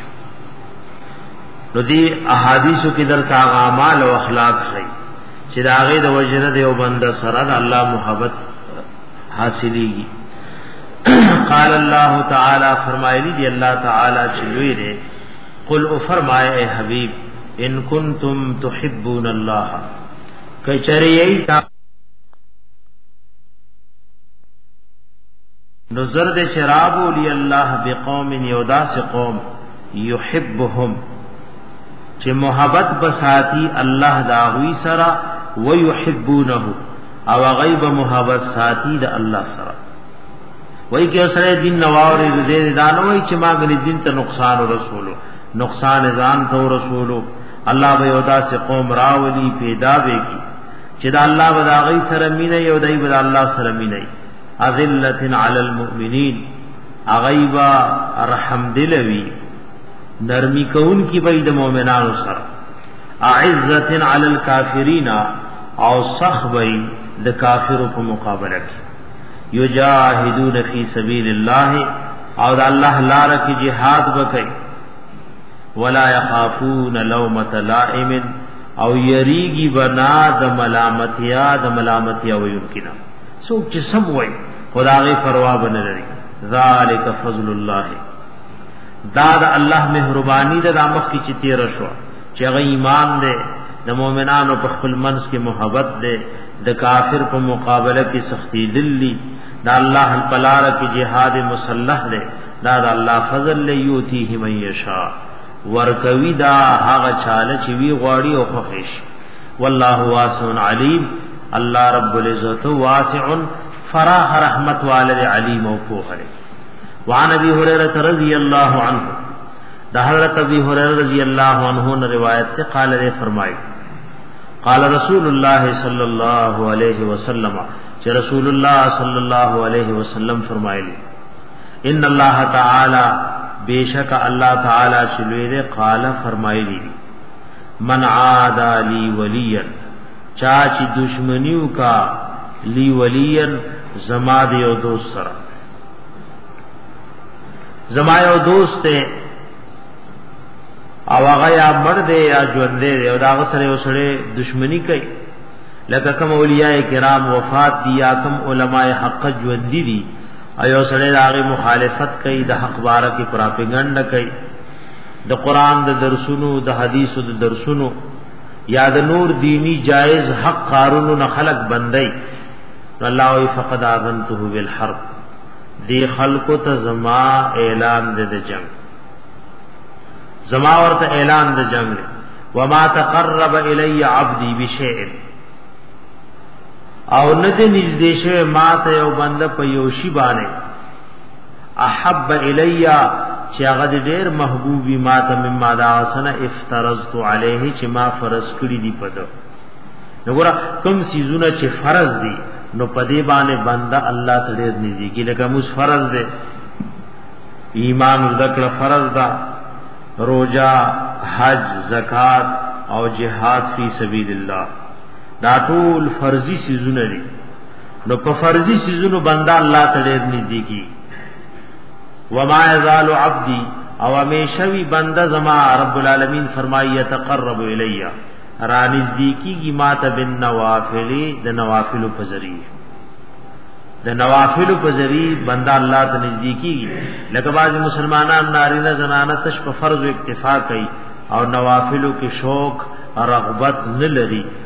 نو دی احادیثو کې در تا اعمال او اخلاق خي چې دا غي د وجنه د یو بنده سره د الله محبت حاصلېږي قال الله تعالی فرمایلی دی الله تعالی چې لوی دی قل او فرمای اے حبیب ان کنتم تحبون الله کچری ایتا نظر دے شراب لی الله بقوم یوداس قوم یحبهم چې محبت بساتی الله داوی سرا ويحبونه او غیب محبت ساتي د الله سره وای کې سره دین نواورې دې دانو وای چې ما غني دین ته نقصان رسولو نقصان ځان ته رسولو الله به یودا سے قوم راولی پیدا به کی چې دا الله ودا غي سره مینه یو دای بر الله سره مینه اذلتن علی المؤمنین اغیبا رحم دلوی نرمی کون کی بيد مؤمنانو سره اعزت علی الکافرین او صخبی د کافرو په مقابله کې یجاهدون فی سبیل الله او د الله لار کې jihad وکړي ولا یخافون لومۃ لائم او یریږي بنا د ملامتیا د ملامتیا ویونکینا څوک چې سم وای خدای پروا بنه لري ذالک فضل الله دا د الله مهرباني د مخ کی چتی رشوه چې هغه ایمان دی د مؤمنانو په خپل منځ کې محبت دی د کافر په مقابله کې سختی دلی دا الله الپلار کې جهاد مسلح دی دا د الله فضل له یوتیه من یشا ورکوي دا هغه چاله چې وی غواړي او خوښش والله واسع علیم الله رب العزت واسع فراح رحمت والد علیم او پوهره وعن ابي هريره رضي الله عنه د حضرت ابي هريره رضي الله عنه نے روایت سے قال نے فرمائے قال رسول الله صلی الله علیه وسلم چې رسول الله صلی الله علیه وسلم فرمایلی ان الله تعالی بیشک الله تعالی شلوی دے قال فرمایلی من عاد لی ولیا چا چې دشمنیو کا لی ولین زما د یو دوست سره زما یو دوست ته او هغه یا مړ دی یا ژوند دی او دا هغه سره وسړي دشمنی کوي لکه کوم اولیاء کرام وفات دي یا کوم علماء حق ژوند دي دي ایو سره هغه مخالفت کوي د حق بارا کی پراپګاندا کوي د قران د درسونو د حدیثو د درسونو یا د نور دینی جایز حق کارونو نه خلق بندي الله وی فقد اذنته بالحرب دی خلق ته زما اعلان د جنگ زما ورته اعلان د جنگ وما تقرب الی عبدی بشیء او نه دې نږدې شوی ما ته یو بنده په یو شی باندې احب الیا چې هغه دې ډېر محبوبي ما ته مما دا سنه افترضت علیه چې ما فرض کړی دی پدو وګوره کوم سيزونه چې فرض دي نو پدې باندې بنده الله ته ډېر نږدې کی لکه موږ فرض دي ایمان ذکر فرض ده روزه حج زکات او جهاد فی سبیل الله دا ټول فرضی سيزونه دي نو په فرضي سيزونو بنده الله ته ډېر نږدې کی وما يزال عبدي او همیشوی بنده زما رب العالمین فرمایي يتقرب الی را نږدې کیږي ما ته بن نوافل د نوافل په ذریعہ د نوافل په ذریعہ بنده الله ته نږدې کیږي لکه باز مسلمانان نارینه زنانه تش په فرض اکتفا کوي او نوافلو کې شوق رغبت نه لري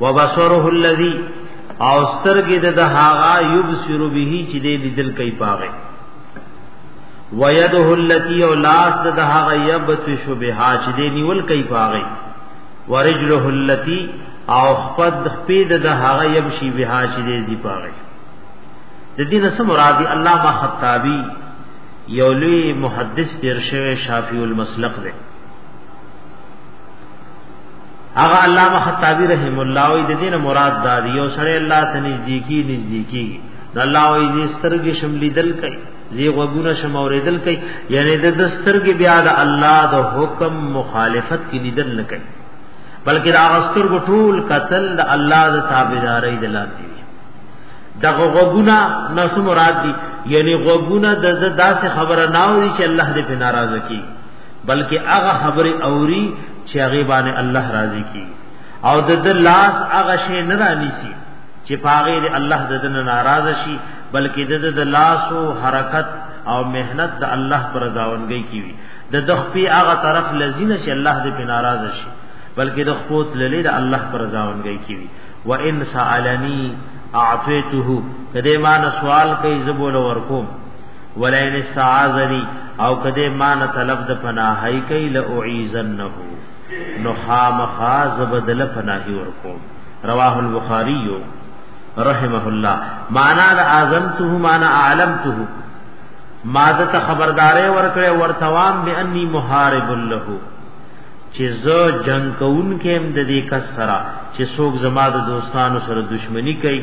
وبصره الذي او سترګې د هغه یبصر به چې دې لیدل کوي پاغه ويده التي او لاس د هغه یبتش بها چې دې نیول کوي پاغه ورجله التي او خپد خپې د هغه یمشي بها چې دې دی پاغه د دې نس مراد علامه خطابی یو لوی محدث تیر شوی شافعی المسلک دی هغه علامه خطابی رحم الله وی د دین مراد دا دی یو سره الله ته نزدیکی نزدیکی نو الله وی دې سترګې شملې دل کوي زی غوګونه شم اوریدل کوي یعنی د دسترګې بیا د الله د حکم مخالفت کې لیدل نه کوي بلکې دا غستر ټول قتل د الله د تابعداري د لاندې دغه غوګونه نسو مراد دي یعنی غوګونه د داسې خبره نه وي چې الله دې په ناراضه کی بلکې هغه خبره اوري چې هغه باندې الله راضي کی او د د لاس هغه شی نه رانیسی چې پاغه د الله د دن ناراض شي بلکې د د لاس او حرکت او مهنت د الله پر ځاونګي کی وي د د خپې هغه طرف لذین چې الله دې په ناراض شي بلکې د خپوت للی د الله پر ځاونګي کی وي و ان سالنی اعطیته کده ما سوال کوي زبول ورکوم ولئن استعاذنی او کده مان طلب د پناهی کئ لاعیذنه نو خامخا زبدل پناهی ورکو رواه البخاری رحمه الله معنا د اعظمته معنا اعلمته ماده ته خبردارې ورکړې ورتوام به انی محارب له چې زه جنگ کوونکې هم د دې کس سره چې څوک زما د دوستانو سره دښمنی کوي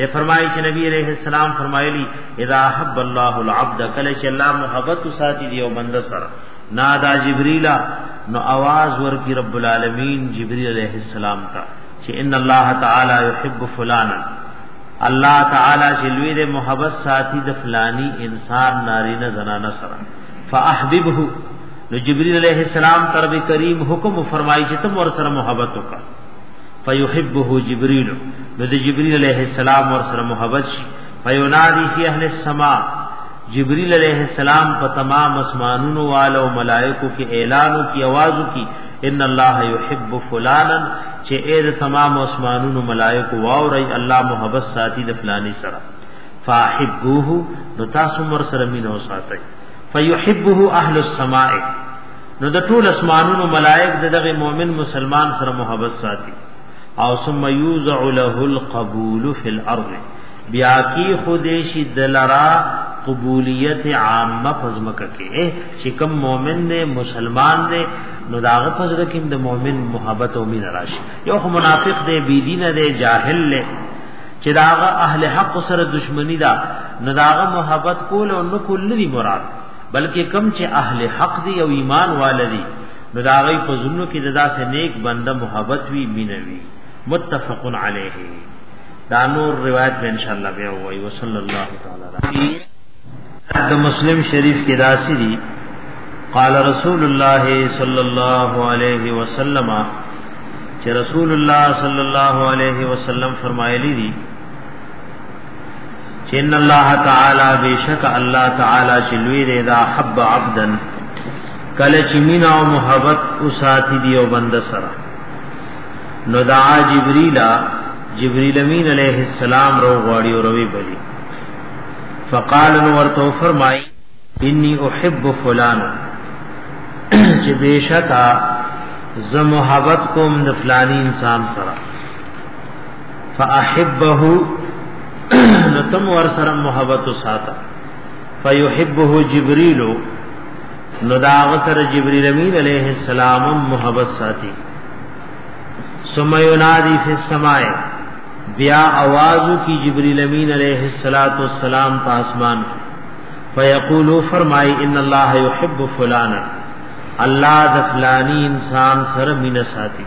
یہ فرمائی چې نبی علیہ السلام فرمایلی اذا حب الله العبد کله چې الله محبت ساتي دی او بنده سره نادا جبريل نو आवाज ورکی رب العالمین جبريل علیہ السلام ته چې ان الله تعالی يحب فلانا الله تعالی چې لوی دې محبت ساتي د فلانی انسان نارینه زنانه سره فاحببه نو جبريل علیہ السلام تربی کریم حکم فرمایي چې تم ور سره محبت وکړه فیحبه جبريل نو د جبريل عليه السلام ور سره محبت شي فینادی فی اهل السما جبريل عليه السلام په تمام اسمانونو والو ملائکو کې اعلان کی आवाज کی ان الله يحب فلانا چې اې د تمام اسمانونو ملائکو واوري الله محبت ساتي د فلاني سره فاحبوه نو تاسو مر سره مينو ساتي فيحبه اهل السماء نو د ټول اسمانونو ملائک دغه مؤمن مسلمان سره محبت ساتي او ثم یوزع له القبول فی الارض بیا کی خودیشی دلرا قبولیت عامه پزمک کې چې کوم مؤمن نه مسلمان نه نو داغه پزره کې د مؤمن محبت او مين راشي یو خو منافق دی بی دین دی جاهل له چې داغه اهل حق سره دشمنی دا نو داغه محبت کول او نو کول نه مراد بلکې کم چې اهل حق دی او ایمان والدی نو دا غي په زړونو کې د داسې نیک بنده محبت وی مینوي متفق علیه دا نور روایت به ان شاء الله بیا وای وصلی الله تعالی علیه د مسلم شریف کې داسې دی قال رسول الله صلی الله علیه وسلم چې رسول الله صلی الله علیه وسلم فرمایلی دی چې ان الله تعالی بیشک الله تعالی چې لوی دی دا حب عبدا کله چې مینا او محبت او ساتي دی او بند سره نو دا جبرئیل جبرئیل امین علیہ السلام رو غواړي او روي بلی فقال نو ورته فرمای انی احب فلان چې بشکا ز محبت کوم د فلانی انسان سره فاحبه نتم ور سره محبت ساته فيحبه جبريل نو دا غسر جبريل امين عليه السلام محبت ساتي ثم ينادي في السماء بیا आवाज کی جبريل امين عليه الصلاه والسلام په اسمان فيقول فرمای ان الله يحب فلانا الله د فلانی انسان سره مين ساتي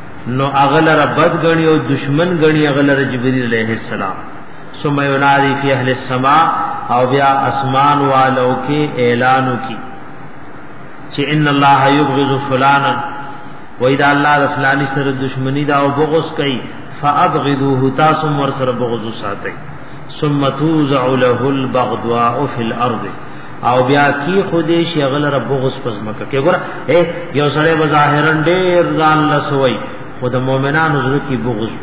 نو اغل ربد غنی او دشمن غنی اغل جبريل عليه السلام ثم ينادي في اهل السماء او بیا اسمان والو کې اعلان وکي چې ان الله يبغض فلانا و اذا الله رفلانی سره دشمنی دا او بغض کوي فابغضوه تاسو ور سره بغض ساتي ثم توزع له البغضاء في الارض او بیا کی خودی شغل رب غس پس مکه کې ګور اے یو سره بظاهرا ډیر ځان لسوي خو د مؤمنانو زړه کې بغض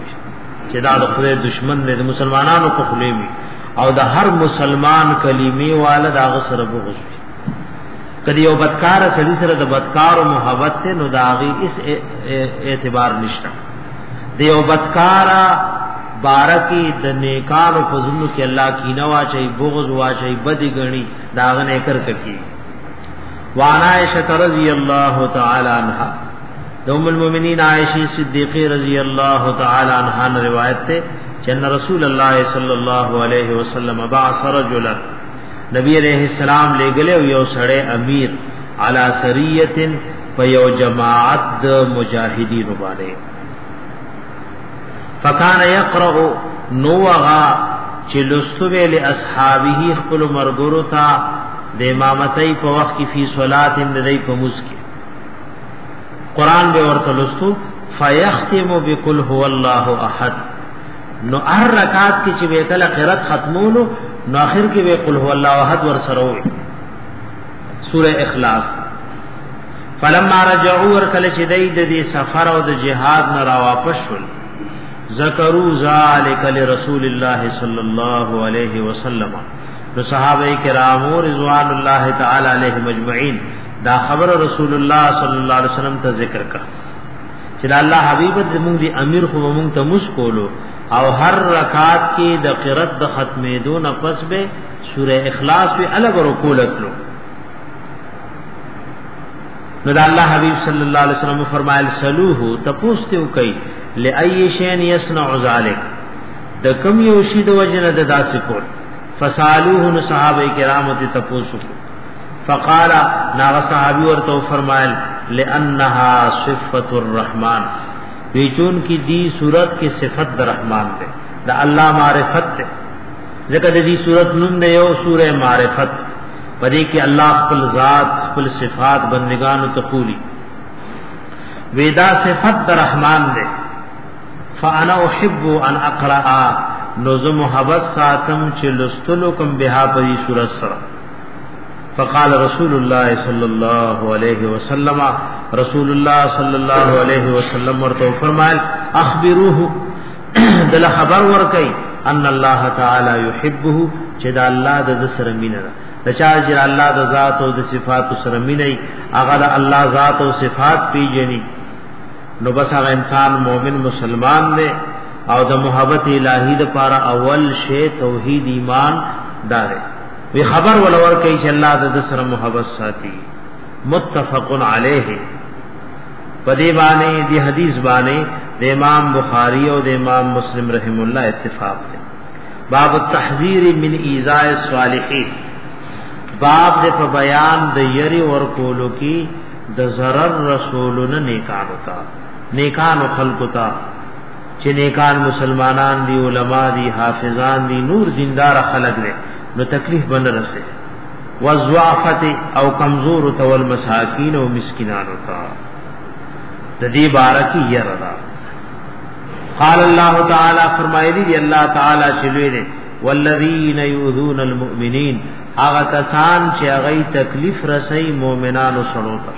چې دا د خدای دشمن دی د مسلمانانو په خلی می او د هر مسلمان کلمې والا دا غس سره بغض کدی یو بدکار سړي سره د بدکار او محبت ته نو داغي اس اعتبار نشته د یو بدکارا بارکی د نیکانو په زړه کې الله کی نه واچي بغض واچي بدی غني داغه نه کر کوي وعن عائشه رضی الله تعالی عنها دوم المؤمنین عائشه صدیقه رضی الله تعالی عنها روایت ته چن رسول الله صلی الله علیه وسلم بعث رجلا نبی علیہ السلام لے گلے یو سڑے امیر علی سریتن په یو جماعت د مجاهدینو باندې فکان یقرأ نوغا چې لستوی له اصحابه خپل مرګورو ته د امامتۍ په وخت کې فی صلات النبی په مسکی قران به ورته لستو فیختم بقل هو الله احد نو هر رکعات کې چې به کله قرات ختمولو نو اخر کې به قل هو الله احد ور سره وي سوره اخلاص فلما رجعوا ورکل چې دای د دې سفر او د جهاد نه را واپس شول ذکرو ذالک لرسول الله صلی الله علیه وسلم نو صحابه کرام رضوان الله تعالی علیهم اجمعین دا خبر رسول الله صلی الله علیه وسلم ته ذکر کړ چې الله حبیب د موږ دی امیر خو موږ ته مسکولو او هر رکعات کې د قرات د ختمېدو نه پس به سوره اخلاص وی الګ رکوع لکلو نو دا الله حبیب صلی الله علیه وسلم فرمایل سلوه تپوس ته وکي لای شین یصنع ذلک د کم یو شی د وجنه د داسې کول فسالوه نو صحابه کرام ته تپوس فقال نا صحابي ورته فرمایل لانها صفه الرحمن بیچون کی دی صورت کې صفت د رحمان ده د الله معرفت ده ځکه د دې صورت نوم دی یو سوره معرفت پدې کې الله خپل ذات خپل صفات بندگانو ته کولی ودا صفت در رحمان دی فانا احب ان اقرا نظم محبت ساتم چې لستلو کوم بها په دې صورت سره فقال رسول الله صلی الله علیه وسلم رسول الله صلی الله علیه وسلم ورته فرمایل اخبروه دل خبر ور کوي ان الله تعالی يحبه چې دا الله د سره مینه ده د چا چې الله د ذات او د صفات سره مینه هغه د الله ذات او صفات پیژني نو بس هغه انسان مؤمن مسلمان دی او د محبت الهی د پاره اول شی توحید ایمان دار وی خبر ولور کوي چې الله د سره محبت ساتي متفق علیه پدی بانے دی حدیث بانے دی امام بخاری او دی امام مسلم رحم اللہ اتفاق دے باب التحذیر من ایزاء الصالحین باب دے پا بیان دی یری ورکولو کی د zarar رسولن نیکان ہوتا نیکان خلق ہوتا چې نیکان مسلمانان دی علما دی حافظان دی نور دیندار خلق دے نو تکلیف بن رسے والضعفت او کمزور تو والمساکین او مسکینانو ته د دې بارکی یردا قال الله تعالی فرمایلی دی الله تعالی چې لوی دی والذین یؤذون المؤمنین هغه کسان چې هغه تکلیف رسي مؤمنانو سره ته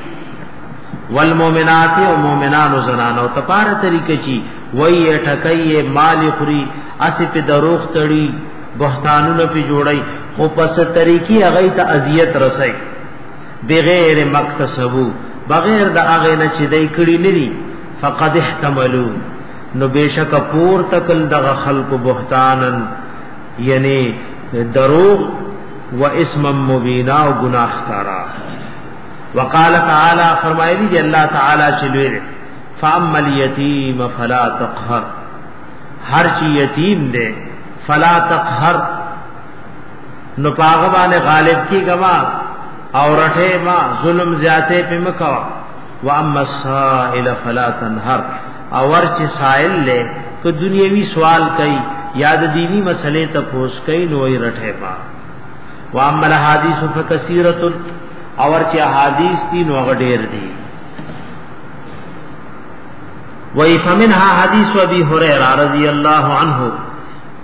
والمؤمنات او مؤمنانو زنانو ته پاره طریقې چی وای ټکای مال خوري اسی په دروغ تړي بهتانونه پی جوړی خو پس طریقې هغه ته اذیت رسي بغیر مکتسبو بغیر د هغه نه چې دای کړی لري فقد احتملوا نو بشک پور تکل دغه خلق بهتانن یعنی دروغ و اسم مبینا او گناہ کارا وقال تعالی فرمایلی دی الله تعالی چې لوی فاما اليتيم فلا تقهر هر چی یتیم دے فلا تقهر نو پاغه باندې غالب کی گما او رټه ما ظلم زیاته په مکوا و اما السائل فلا تنهر اور چې سائل له که دنیوي سوال کوي یاد دینی مسئله ته پوس کوي نو یې رټه ما و اما الحدیث فکثیرۃ اور چې احادیث دي نو غډیر دي وای فمنها حدیث ابي هريره رضی الله عنه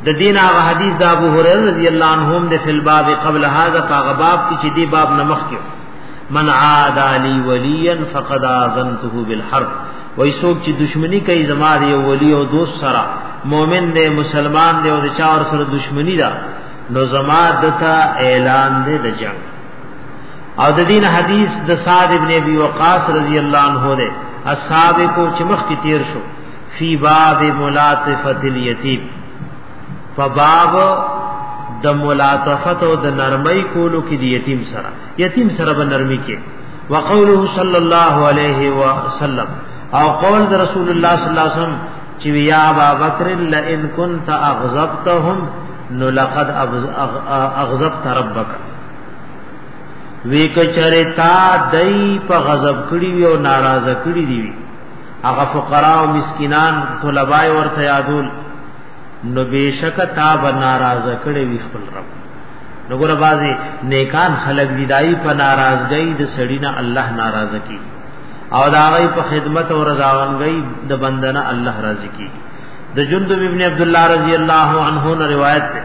د دین هغه حدیث د ابو هريره رضی الله عنه هم د فل باب قبل هذا هغه باب چې دی باب نمخ کې من عاد علی ولیا فقد اذنته بالحرب وای څوک چې دشمنی کوي زما دی ولی او دوست سره مؤمن دی مسلمان دی او د چا ور سره دشمنی ده نو زما دته اعلان دی د جنگ او د دین حدیث د سعد ابن ابي وقاص رضی الله عنه له اصحاب کو چې مخ کې تیر شو فی باب ملاطفت الیتیم فباب د ملاطفت او د نرمۍ کولو کې د یتیم سره یتیم سره به نرمي کې وقوله صلی الله علیه وسلم او قول د رسول الله صلی الله علیه وسلم چې یا ابا بکر لئن كنت اغضبتهم نو لقد اغضبت ربک وی کچره تا دای په غضب کړی وی او ناراضه کړی دی وی هغه فقرا او مسکینان طلبای ورته یادول نو بشک تا به ناراضه کړی وی خپل رب نو ګره بازي نیکان خلق دی دای په ناراضګۍ د سړی نه الله ناراضه کی او دا غي په خدمت او رضاونګۍ د بندنه الله راضي کی د جندب ابن عبد الله رضی الله عنه روایت ده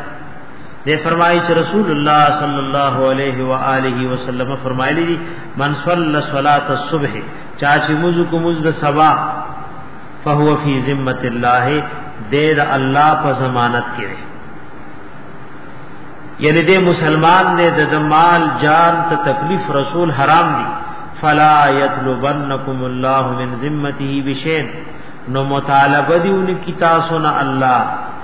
دې فرمایي چې رسول الله صلی الله علیه و آله وسلم فرمایلی دي من صلى صلاه الصبح چا چې موږ کو موږ د سبا فهو فی ذمه الله دې د الله په ضمانت کې دی یعنی دې مسلمان دې د مال جان ته تکلیف رسول حرام دي فلا یطلبنکم الله من ذمته بشین نو مطالبه دیونه کی تاسو نه الله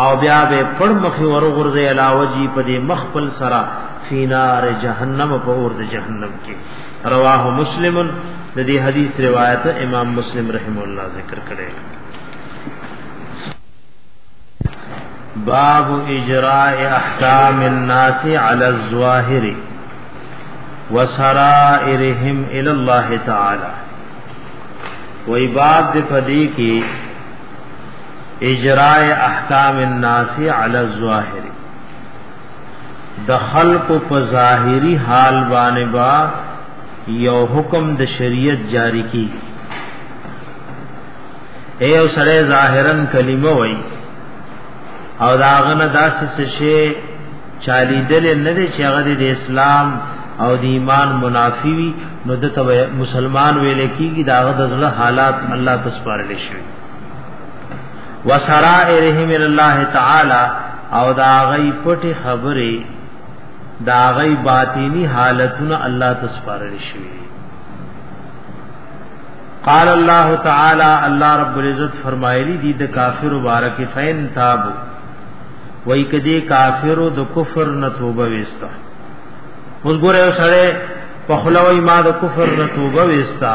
او بیا به پړ مخ ورغورځي علاوجی په دې مخ پل سرا فینار جهنم په اور د جهنم کې رواه مسلم د دې حدیث روایت امام مسلم رحم الله ذکر کړي باب اجراء احکام الناس علی الظاهر وسرائرهم الى الله تعالی وای باب دې پدې کې اجراء احکام الناس علی الظاهر د خلق په ظاهری حال باندې با یو حکم د شریعت جاری کی اے او سره ظاهرا کلمه وای او داغه نه داسې شی چالی دل نه دی چې هغه د اسلام او د ایمان منافی وي نو د مسلمان ویل کیږي دا د ځله حالات الله تسپارل شي وسرائرهم الله تعالی او دا غي پټي خبره دا غي باطینی حالتونه الله تسپارل شي قال الله تعالی الله رب العزت فرمایلی دي د کافر مبارک فین تابو وای کدی کافرو د کفر نه توبه وستا اوس ګوره یو سره په خلوی ما د کفر نه توبه وستا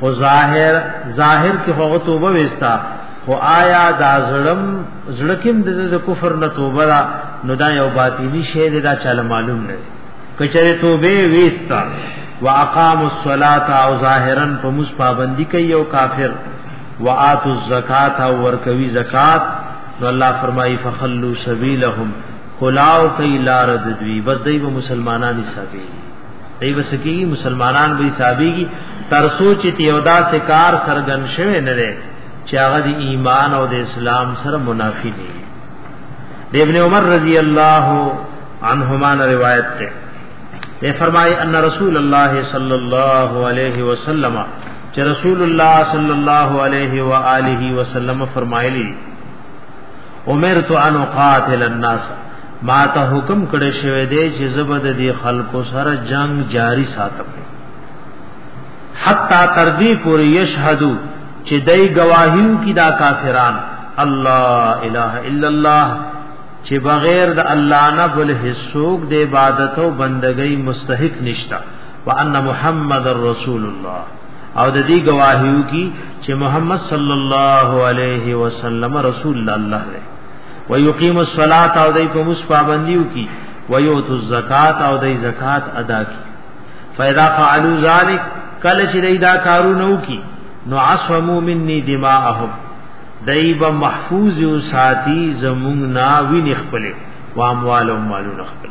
خو ظاهر ظاهر کې هغه توبه وستا خو آیا دا زړم زړکم د کفر نه توبه را نو دا یو باطلی شی دی دا چاله معلوم نه کچره توبه وستا واقام الصلاه او ظاهرا په مص پابندی کوي او کافر واتو الزکات او ورکوي زکات نو الله فرمایي فخلوا سبيلهم کلاو کوي لار د دوی بس دوی به مسلمانان حسابي دوی به سکی مسلمانان به حسابيږي تر سوچ ته یو داسې کار سرګن شوی نه دی چې هغه د ایمان او د اسلام سره منافي دی د ابن عمر رضی الله عنهما روایت ده فرمای ان رسول الله صلی الله علیه وسلم چې رسول الله صلی الله علیه و آله وسلم فرمایلی امرت ان قاتل الناس ما ته حکم کړی شوی دی چې زبد دی خلکو سره جنگ جاری ساتم حتا تر دې پورې یشهدو چې دای گواهیو کی دا کافران الله اله الا الله چې بغیر د الله نه بل هیڅوک د عبادت او بندګۍ مستحق نشتا وان محمد رسول الله او د دې گواهیو کی چې محمد صلی الله علیه وسلم رسول الله دی ويقيم الصلاه او دای په مس پابندیو کی ويؤت الزکات او دای زکات ادا کی فاذا فعلوا ذلك کله چې دای دا کارونه وکي نو عصمو مني دماءهم دای به محفوظ او ساتي زمونږ نا ویني خپل واموالهم مالون خپل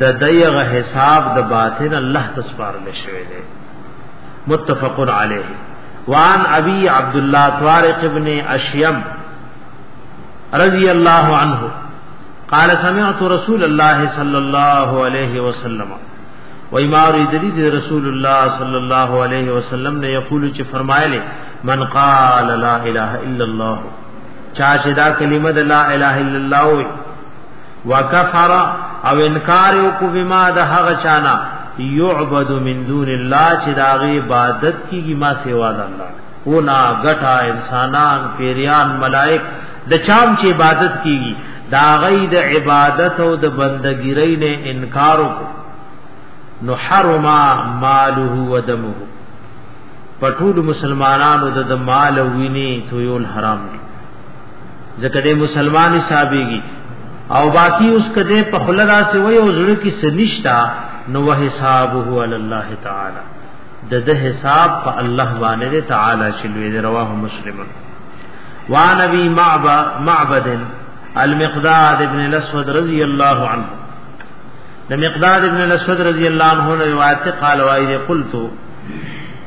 د دغه حساب د باطن الله تسپارل شوی دی متفق علیه وان ابي عبد الله طارق ابن اشيم رضی الله عنه قال سمعت رسول الله صلى الله عليه وسلم وایمار دلی دی رسول الله صلی الله علیه وسلم نے یقول چې فرمایله من قال لا اله الا الله چا چې دا کلمه لا اله الا الله وکفر او انکار وکړو بما د هغه چانا يعبد من دون الله چې داغه عبادت کیږي ما سیوا د الله ونا غټا انسانان پیریان ملائک د چام چې عبادت کیږي دا غي د عبادت او د بندګیرۍ نه انکار وکړو نو حرما ماله و دمه پټول مسلمانانو د مال ویني تو یول حرام دی ځکه د مسلمان حسابيږي او باقی اوس کده په خله را سی وي او زړه کې سنشتا نو حسابه علی الله تعالی د د حساب په الله باندې تعالی شلوې رواه مسلم وان ابي معبد المقداد ابن الاسود رضی الله عنه د مقداد ابن الاسود رضی الله عنه روایت قال وایي قلت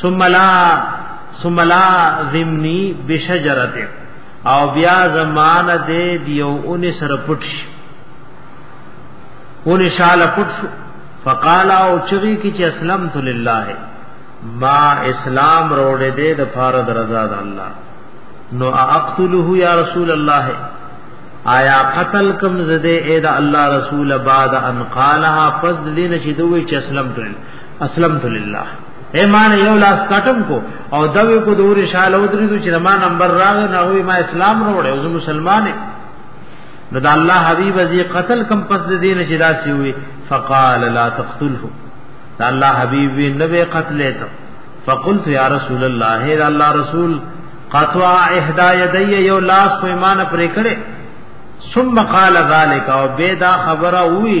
ثم لا ثم لا ذمنی بشجرت او بیا زمان دې دیو اون سر پټ شي اون شال پټ شو فقال او چوي کی چې اسلم تو لله ما اسلام روړې دې د فارد رضا د الله نو اقتله یا رسول الله آیا قتل کم زده اې د الله رسول بعد ان قالها فضل لنشدوي چې اسلم تو لله اسلمت لله اے مان یو لاس کټم کو او دوی کو دور شاله ودری دو چې ما نمبر راغ نه وې ما اسلام وروړې او مسلمان نو د الله حبیب ازي قتل کم پس د دین چې داسي وي فقال لا تقتله د الله حبیب نه به قتل ته فقلت یا رسول الله اے الله رسول قطع احدا یدی یو لاس کو ایمان پرې کړې ثم قال ذلك او به دا خبره وی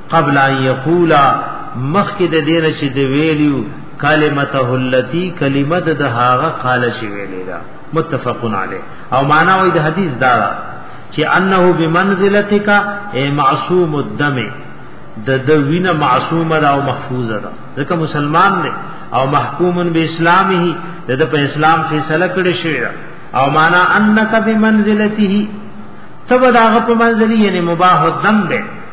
قبل ان یقولا مخکې د دین چې د ویلیو کلمته اللتی کلمه د هغه قال چې ویلی دا متفقون علی او معنا وای د حدیث دا چې انه بمنزلتک ای معصوم الدم د د وینه معصومه ده او محفوظه ده ځکه مسلمان دی او محکوم به اسلامه د د په اسلام فیصله کړی شوی او معنا انک بمنزلته تبداغه په منزلی یعنی مباح الدم ده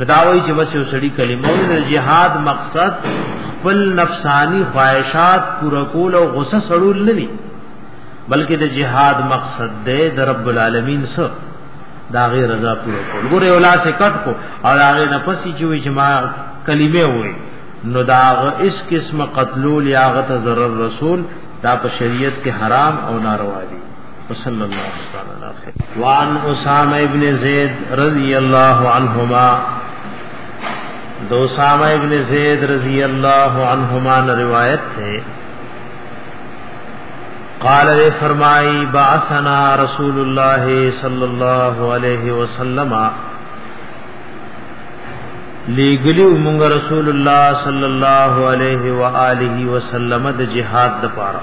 نداوی چې بس یو سړی کلمه او د جهاد مقصد خپل نفسانی خواهشات پوره کول او غصه سړول نه دي بلکې د جهاد مقصد دی د رب العالمین سره دا غي رضا پوره کول ګوره یو لاس کټ کو او هغه نه پسی چې وي چې ما کلمه وې نو دا اس قسم قتلول یا غت ضرر رسول دا په شریعت کې حرام او ناروا دي وصلی الله تعالی علیه خیر وان اسامه ابن زید رضی الله عنهما دو اسامه ابن زید رضی الله عنهما نے روایت ہے قال نے فرمائی بعثنا رسول اللہ صلی اللہ علیہ وسلم لیگلی مونږ رسول الله صلی الله علیه و آله وسلم د جهاد د پاره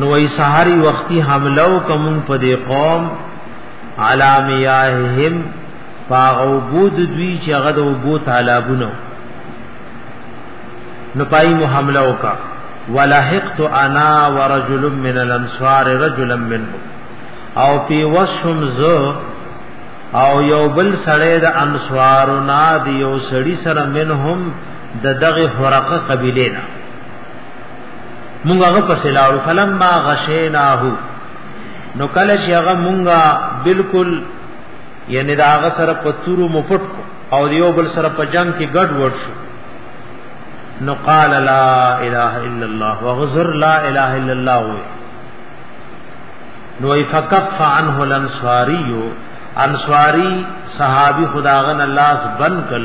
نو ای سحری وختي حمله او کوم په دې قوم علامیاهم پاغو بود دوی چې هغه د وبو طالبونو نو پای مو حمله وکا ولحقت انا ورجل من الانصار رجلا منهم او پی وشم ز او یو بل سړی د انصارو نا دی یو سړی سره منهم د دغه فرقه قبیله نه مونږ هغه پسې لاړو فلما غشیناه نو کله چې هغه مونږه بالکل یعنی دا هغه سره پتورو مفټ کو او دیو بل سره په جنگ کې ګډ وډ شو نو قال لا اله الا الله وغزر لا اله الا الله وی نو فکف عنه الانصاری انصاری صحابی خداغن الله بن کل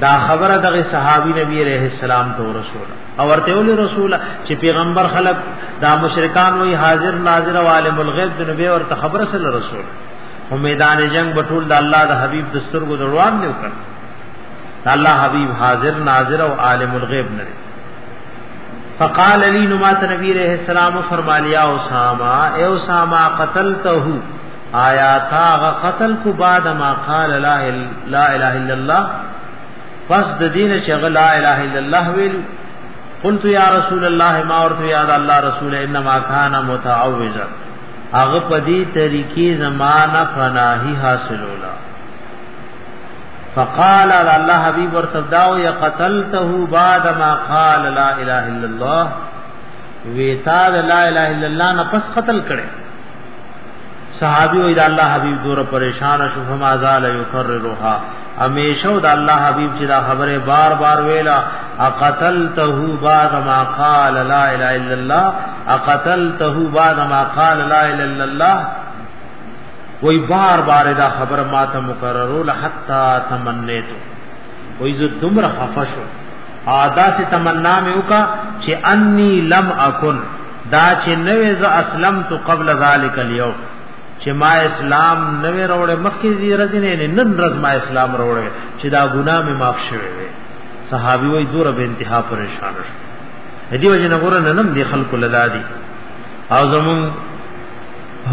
دا خبره دغه صحابي نبی عليه السلام ته رسول او ورته ول رسول چې پیغمبر خلق دا مشرکان وی حاضر ناظر او عالم الغیب د نبی ورته خبره سره رسول او میدان جنگ بټول د الله د حبیب د سترګو دروان نه وکړ الله حبیب حاضر ناظر او عالم الغیب نه فقال لي نمات نبی عليه السلام فرمالیا اسامه اے اسامه قتلته آیا تا غ قتل کو بعد ما قال لا لا اله الا الله پس د دین چې غ لا اله الا الله ویل قلت یا رسول الله ما ورته یا الله رسول انما کان متعوذا هغه په دې طریقې زمانہ فناهي حاصلولا فقال الله حبيب ورتداو یا قتلته بعد ما قال لا اله الا الله ویتا لا اله الا الله نه پس قتل کړي صحابي وي د الله حبيب دور پریشان شو فما زال يكررها همیشه د الله حبيب چې دا خبره بار بار ویلا اقتلته بعد ما قال لا اله الا الله اقتلته بعد ما قال لا اله الا الله وی بار بار دا خبر ما ته مکررو لحتا تمنیتو وی زه دمر خفشو عادت تمنا مې وکا چې انی لم اکن دا چې نوې ز اسلم تو قبل ذلک اليوم چې ما اسلام نوې وروړې مخکې دې رزي نه نن رز ما اسلام وروړې چې دا ګناه مې معاف شوه وي صحابي وای دور به انتها پریشان شو دې وجه نه ګور نه نن دې خلق لدا دي او زمون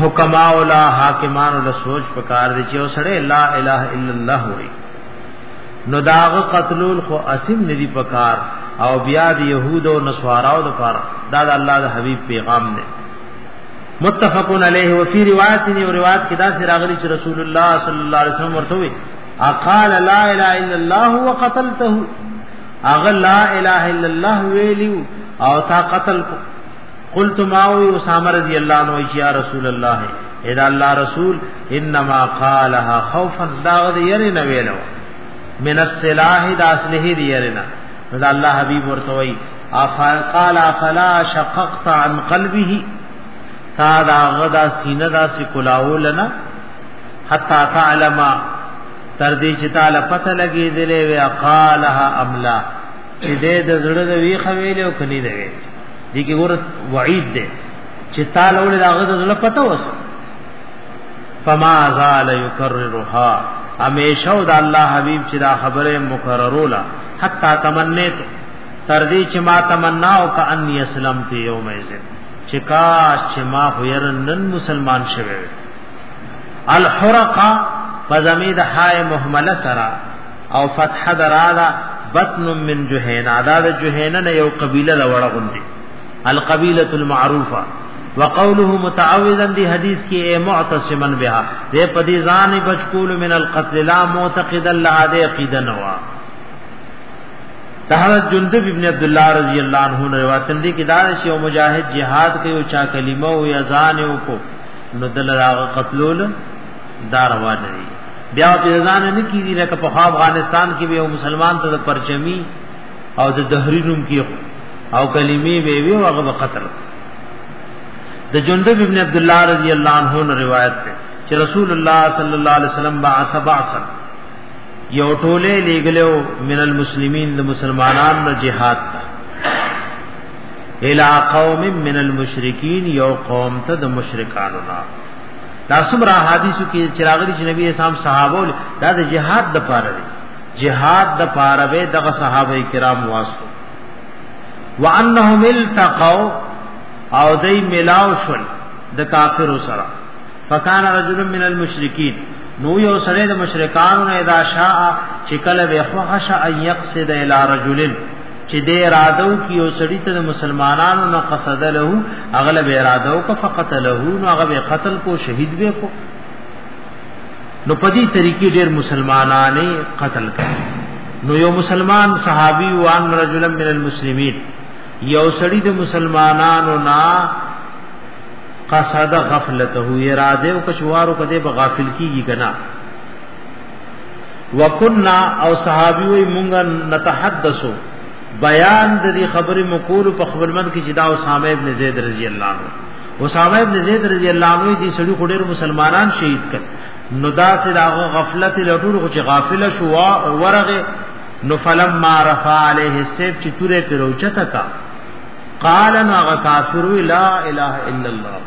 حکما ولا حاکمان له سوچ پکار دي چې وسړې لا اله الا الله وي نو داغه قتلول خو اسیم ندی پکار او بیا د يهود او نصاراو لپاره دا د الله د حبيب پیغام دی متفقون علیه و فی روایت دی او روایت کې دا سره غلی چې رسول الله صلی الله علیه وسلم ورته وی اقال لا اله الا الله وقتلته اغه لا اله الا الله ویلی او تا قتل کو قلت ما وی اسامه رضی الله عنه چې یا رسول الله اذا الله رسول انما قالها خوفا دا غد یری نه ویلو من السلاح دا اسلحه دی یری نه دا الله حبیب ورته وی قال فلا شققت عن قلبه تا دا غدا سینه دا سکلاو لنا حتا تعلم تر دې چې تعالی پته لګې دلې وی قالها املا چې دې د زړه د وی خویل او کني دی دي کې ګور وعید دی چې تعالی ول داغه د زړه پته وس فما زال یکررها همیشه د الله حبیب چې دا خبره مکررولا حتا تمنیت تر دې چې ما تمنا او ک ان اسلام ته یوم ایزن چې کاش چې ما هیر نن مسلمان شوه الحرقه فزمید حای محمله سرا او فتح درالا بطن من جهینا دا د جهینا نه یو قبیله دا وړه غوندي القبیله المعروفه وقوله متعوذا دی حدیث کې اے معتصما بها دې په دې ځان بچکول من القتل لا معتقد الله دې عقیده نوا حضرت جندب ابن عبد الله رضی الله عنه روایت دی کې دا شی او مجاهد jihad کوي او چا کلمه او اذان او کو نو دل راغ قتلول دا روان دي بیا په ځان نه کیږي لکه په افغانستان کې به یو مسلمان ته پرچمی او د دهرینوم کې او کلمې به وی او هغه قتل د جندب ابن عبد الله رضی الله عنه نو روایت ده چې رسول الله صلی الله علیه وسلم بعث بعث یو ټوله لګلو من المسلمین د مسلمانانو نه جهاد ته الى قوم من المشرکین یو قوم ته د مشرکانو نه دا څومره حدیثو کې چې راغلي چې نبی اسلام صحابه دا د جهاد د پاره دی جهاد د پاره به دغه صحابه کرام واسطو وانهم التقوا او دای ملاو شول د کافرو سره فکان رجل من المشرکین نو یو سره د مشرکانو نه ادا شاء چې کله به خوښه ان یقصد الى رجلن چې د ارادو کې یو سړی ته مسلمانانو نه قصد له اغلب ارادو کو فقط له نو هغه به قتل کو شهید به کو نو په دې طریقې ډېر مسلمانانه قتل کړي نو یو مسلمان صحابي وان رجل من المسلمین یو سړی د مسلمانانو نه قصد غفلته اراده او کشوارو کده بغافل کیږي کنا وکنا او صحابي وي مونږه نتحدثو بیان د دې خبرې مکول په خپل من کې چې دا اسامه ابن زید رضی الله عنه اسامه ابن زید رضی الله عنه دې سړي خډیر مسلمانان شهید کړ نو دا سې دا غفلت لټول خو چې غافل شو ورغه نو فلم ما رفع عليه السيف چې توره پر اوچته کا قال ما غکاسر لا اله الا الله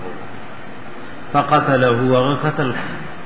فقتله وغقتل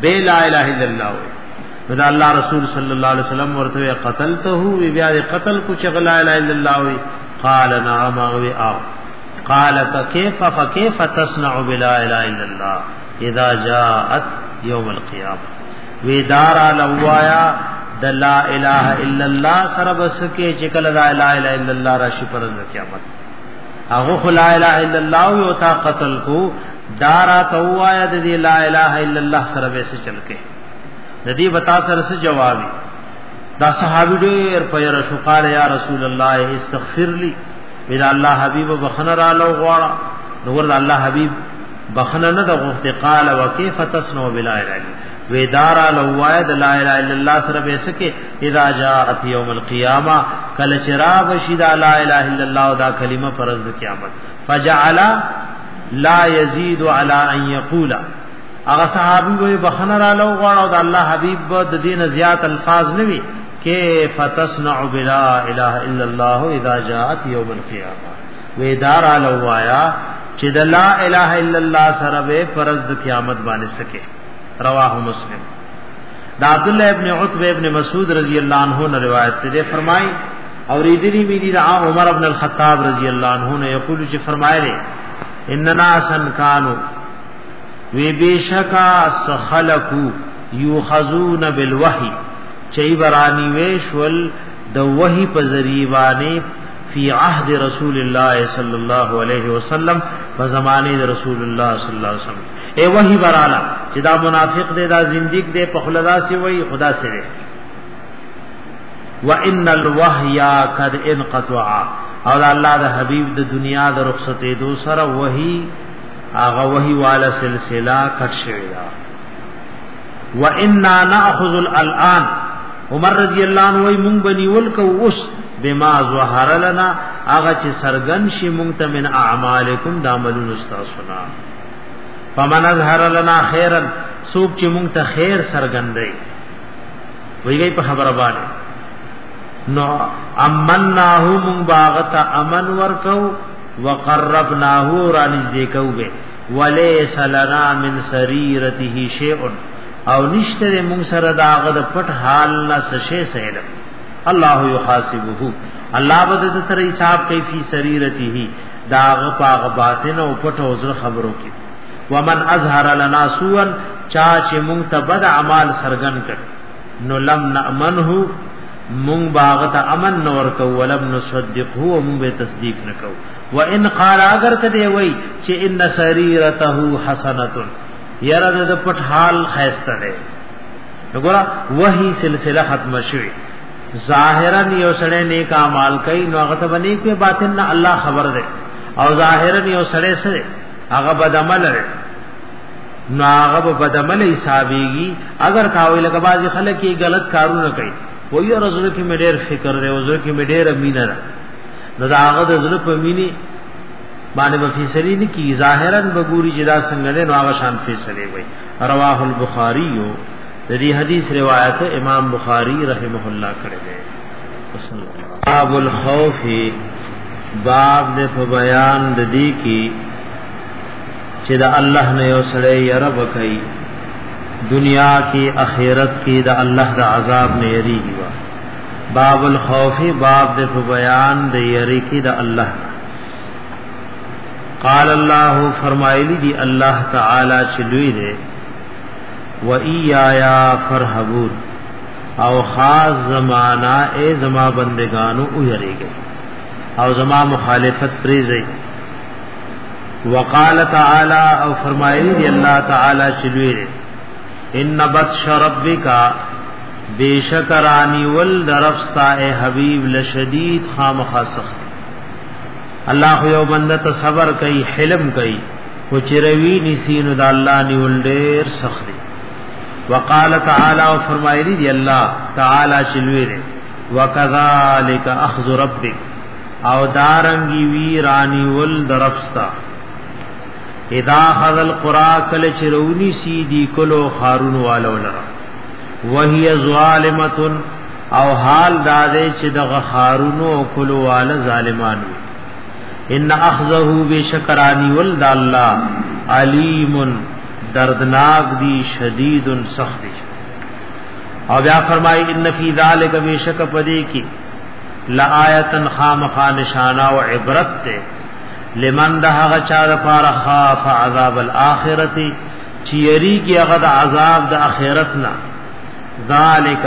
بے لا الہ الا الله وی نو دا الله رسول صلی الله علیه وسلم ورته قتلته وی بیا دې قتل کو چې لا الہ الا الله وی قال نعم وی او قال فكيف فكيف تصنع بلا اله الا الله اذا جاءت يوم القيامه ویدار لوایا د لا اله الا الله سره بس کې چې کله لا اله الا الله راشي پر قیامت هغه خو لا اله الا الله یو تا قتل کو دارا توایا د دې لا اله الا الله سره به څه چل کې د دې وتا سره څه جواب دا صحابي ډېر په یره شو قال یا رسول الله استغفر لي اذا الله حبيب بخنه را لو غواړه نو ورته الله حبيب بخنه نه د غفت قال وکيف تسنو بلا اله الا وی دارا لوایا د لا اله الا الله سره به سکه اذا جاءت يوم القيامه کل چراب شدا لا اله الا الله دا کلمه فرض قیامت فجعل لا يزيد على ان يقول اغه صحابي وي بخنه را لو غواړ او د الله حبيب د دین زیات الفاظ نوي کې فتصنع بلا اله الا الله اذا جاءت يوم القيامه ویدار لو آیا چې د لا اله الا الله سره به فرض د قیامت باندې سکے رواه مسلم دا عبد الله ابن عتبه ابن مسعود رضی الله عنه نے روایت ته فرمای اور ادری می دی عمر ابن الخطاب رضی الله عنه نے یقول چې فرمایله اننا سن کانو وی بشکا سخلقو یوخذون بالوحی چی برانی ویشول د وحی په ذریعہ باندې فی عهد رسول الله صلی الله علیه وسلم په زمانه رسول الله صلی الله علیه وسلم اے وحی برالا چې دا منافق دی دا زندګ دی په خلدا سی وای خدا سره وان الوحی قد انقطع او الله د حبیب د دنیا د رخصتې دو سره وحی هغه وحی والا سلسله کټ شوی دا واننا ناخذ الان عمر رضی الله عنه وای مونږ بنیول کو اوس بما ظهر لنا هغه چې سرګن شي مونږ ته من اعمالکم د عملونو استاسنا فمن اظهر لنا خيرا سوق چې مونږ ته خیر سرګندې ویږي په خبره باندې نو امناه مونږ باغت امن ورکو وقربناه رانځ دې کوبه وليس لنا من سريرته شيء او نشته مونږ سره داغه د پټ حال نه سشه سهل الله يحاسبه الله بده سره حساب کوي فی سريرته دا غپا غباتن او پټ او زر خبرو کې ومن اظهر لنا سوءا چا چې مونږ ته بد اعمال سرګن کړ نو لم نامنه مونږ باغ ته امن نور کو ولم نصدقه او مونږ به تصدیق نکو و ان قال اگر کده وای چې ان سریرته حسنه یره د پټ حال خیسته ده وګوره وਹੀ سلسله ختم شوه ظاهرا یو سړی نیک اعمال کوي نو هغه ته باندې کوي باطن نه الله خبر ده او ظاهرا یو سړی سره هغه بد عمل لري نو هغه په بد عمل حسابيږي اگر کاوي لکه بعضي خلک یې غلط کارونه کوي وایي رسول کې مې ډېر فکر دی او زه کې مې ډېر امینه ده نو دا هغه د زړه په مینی باندې په فیصله نه کی ظاهرا بګوري جدا څنګه نه هغه شان فیصله وي رواه البخاری د دې حدیث روایت امام بخاری رحمه الله کړی دی باب الخوف باب د په بیان د دې کې چې د الله نه یو سړی یره وکړي دنیا کې اخرت کې د الله د عذاب نه یریږي باب الخوف باب د په بیان د یری کې د الله قال الله فرمایلی دی الله تعالی چې لوی دی و ایایا فرحبون او خاص زمانہ اے زما بندگانو او یریږي او زما مخالفت پریزي وقال تعالی او فرمایلی دی الله تعالی چلوی ان بطش ربک بیشکرانی ول درفستا اے حبیب لشدید خامخ سخت الله یو بنده ته صبر کوي حلم کوي خو چې روي نسی نو د الله نیول ډېر سخت دی وقال تعالی او فرمایلی دی الله تعالی چې لوی دی وکذالک اخذ ربک او دارنګي وی رانی ول درفستا اذا خذ القرى کل چرونی سی دی کلو خارون والو لرا وهي ظالمه او حال دادې چې دغه خارونو کلو وال ظالمانو ان اخذه بشکرانی ولد الله علیم دردناک دی شدید سخت دی او بیا فرمای ان فی ذلک بشک پدی کی لآیتن خامخا نشانا و عبرت تے لمن دا هغه چا د پاره خاف عذاب الاخرته چیری کی هغه د عذاب د اخرت نه ذالک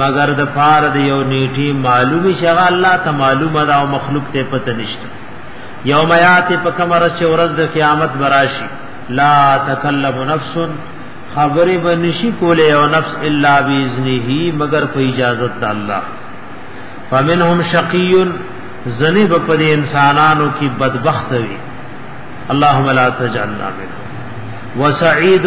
مگر د پار د یو نیټی معلومی شغه الله ته معلومه دا او مخلوق ته پته نشته یوم یات په کمر چې ورځ د قیامت براشي لا تکلم نفس خبره بنشي کوله او نفس الا باذنه مگر په اجازه د الله فمنهم شقی زنی په پدې انسانانو کې بدبخت وي اللهم لا تجعلنا منهم وسعید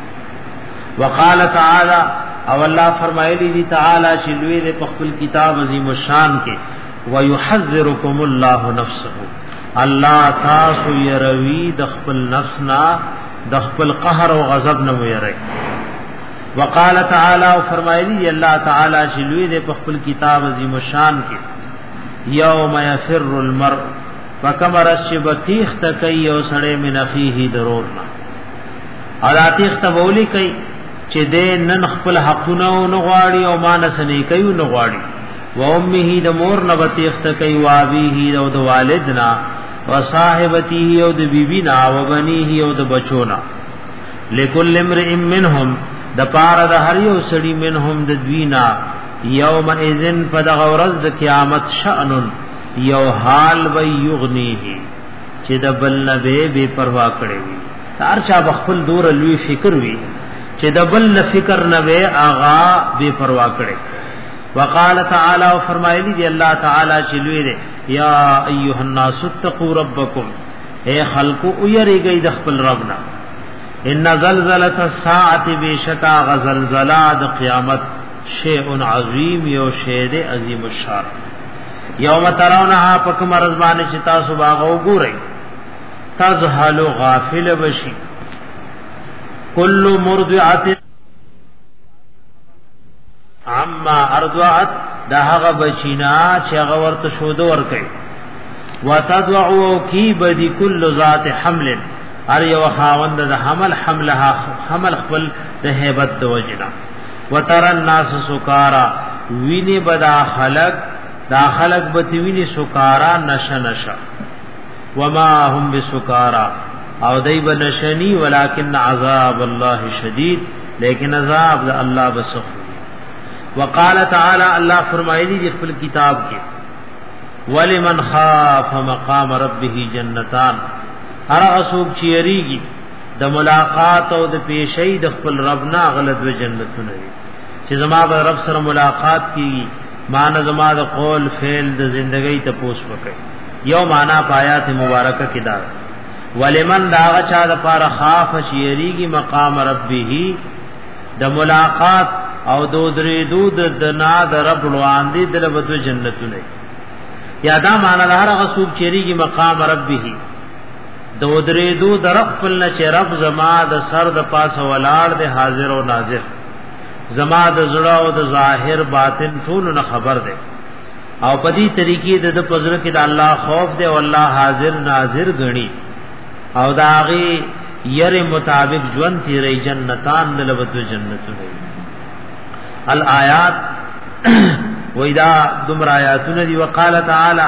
وقال تعالی او الله فرمایلی دی تعالی چې لوی دې په خپل کتاب عظیم الشان کې ويحذركم الله نفسه الله تاسو يروي د خپل نفس نه د خپل قهر او غضب نه ويره وقال تعالی او فرمایلی دی الله تعالی چې لوی دې په خپل کتاب عظیم الشان کې یوم یفر المرء فکمرش بتیخ تکي او سړې من اخیه ضرور نه او دا تیخت بولی کوي چې د نن خپل حقونه او نغواړي او مان سنې کوي او نغواړي و امه د مور نه بتیخت کوي او ابيه او د والدنا و صاحبته او د بیبي نا و بنيه او د بچونا لکل امرئ منهم د پاره د هر یو سړي منهم د دوینا یوم اذن فدغ ورځ د قیامت شأن یو حال و یغنیه چې د بل نه به بے پروا کړی وي هر چا بخپل دور لوی فکر وي چې د بل له فکر نه به آغا بے پروا کړی وقال تعالی او فرمایلی دی الله تعالی چې لوی دی یا ایها الناس اتقوا ربکم اے خلق او یریږئ د خپل رب نه ان زلزله الساعه بشکا غزلزلہ د قیامت شیء عظیم یو شیء عظیم الشان یوم ترونها پکم رزبان چې تاسو باغ وګورئ تاسو حالو غافل بشي کل مرضعه عما ارضعت دا هغه بچینا چې هغه ورته شود ور کوي وتدعو کی بدی کل ذات حمل ار یو خاوند د حمل حملها حمل خپل د هیبت د وجنا وتر الناس سکارا ویني بدا خلق دا خلق بتی ویني سکارا نشه نشه وما هم بسکارا او دای بنشنی ولکن عذاب الله شدید لیکن عذاب د الله بسخ وقال تعالی الله فرمایلی دی خپل کتاب کې ولمن خاف مقام ربه جنتان هر اسوب چیریږي د ملاقات او د پیشي د خپل رب نه غلط و جنتونه دي چې زما به رب سره ملاقات کیږي مان زما د قول فعل د زندګۍ ته پوس وکړي یو معنا پایات مبارکه کې دا ولمن دا چا د پاره خاف شیریږي مقام ربه د ملاقات او دو درې دود د نا د رب وړاندې د لبد جنتونه یادا معنا لار غسوب چیریږي مقام ربه د ودریدو د رب خپل نه چې رب زما د سر د پاسه ولاړ دی حاضر او ناظر زما د زړه او د ظاهر باطن ټول نه خبر دی او په دې طریقې د پزره کې د الله خوف دی او الله حاضر ناظر غني او داغي ير مطابق ژوند تیرې جنتان د لبد جنت دی الآیات وېدا دمر آیاتونه دی وقاله تعالی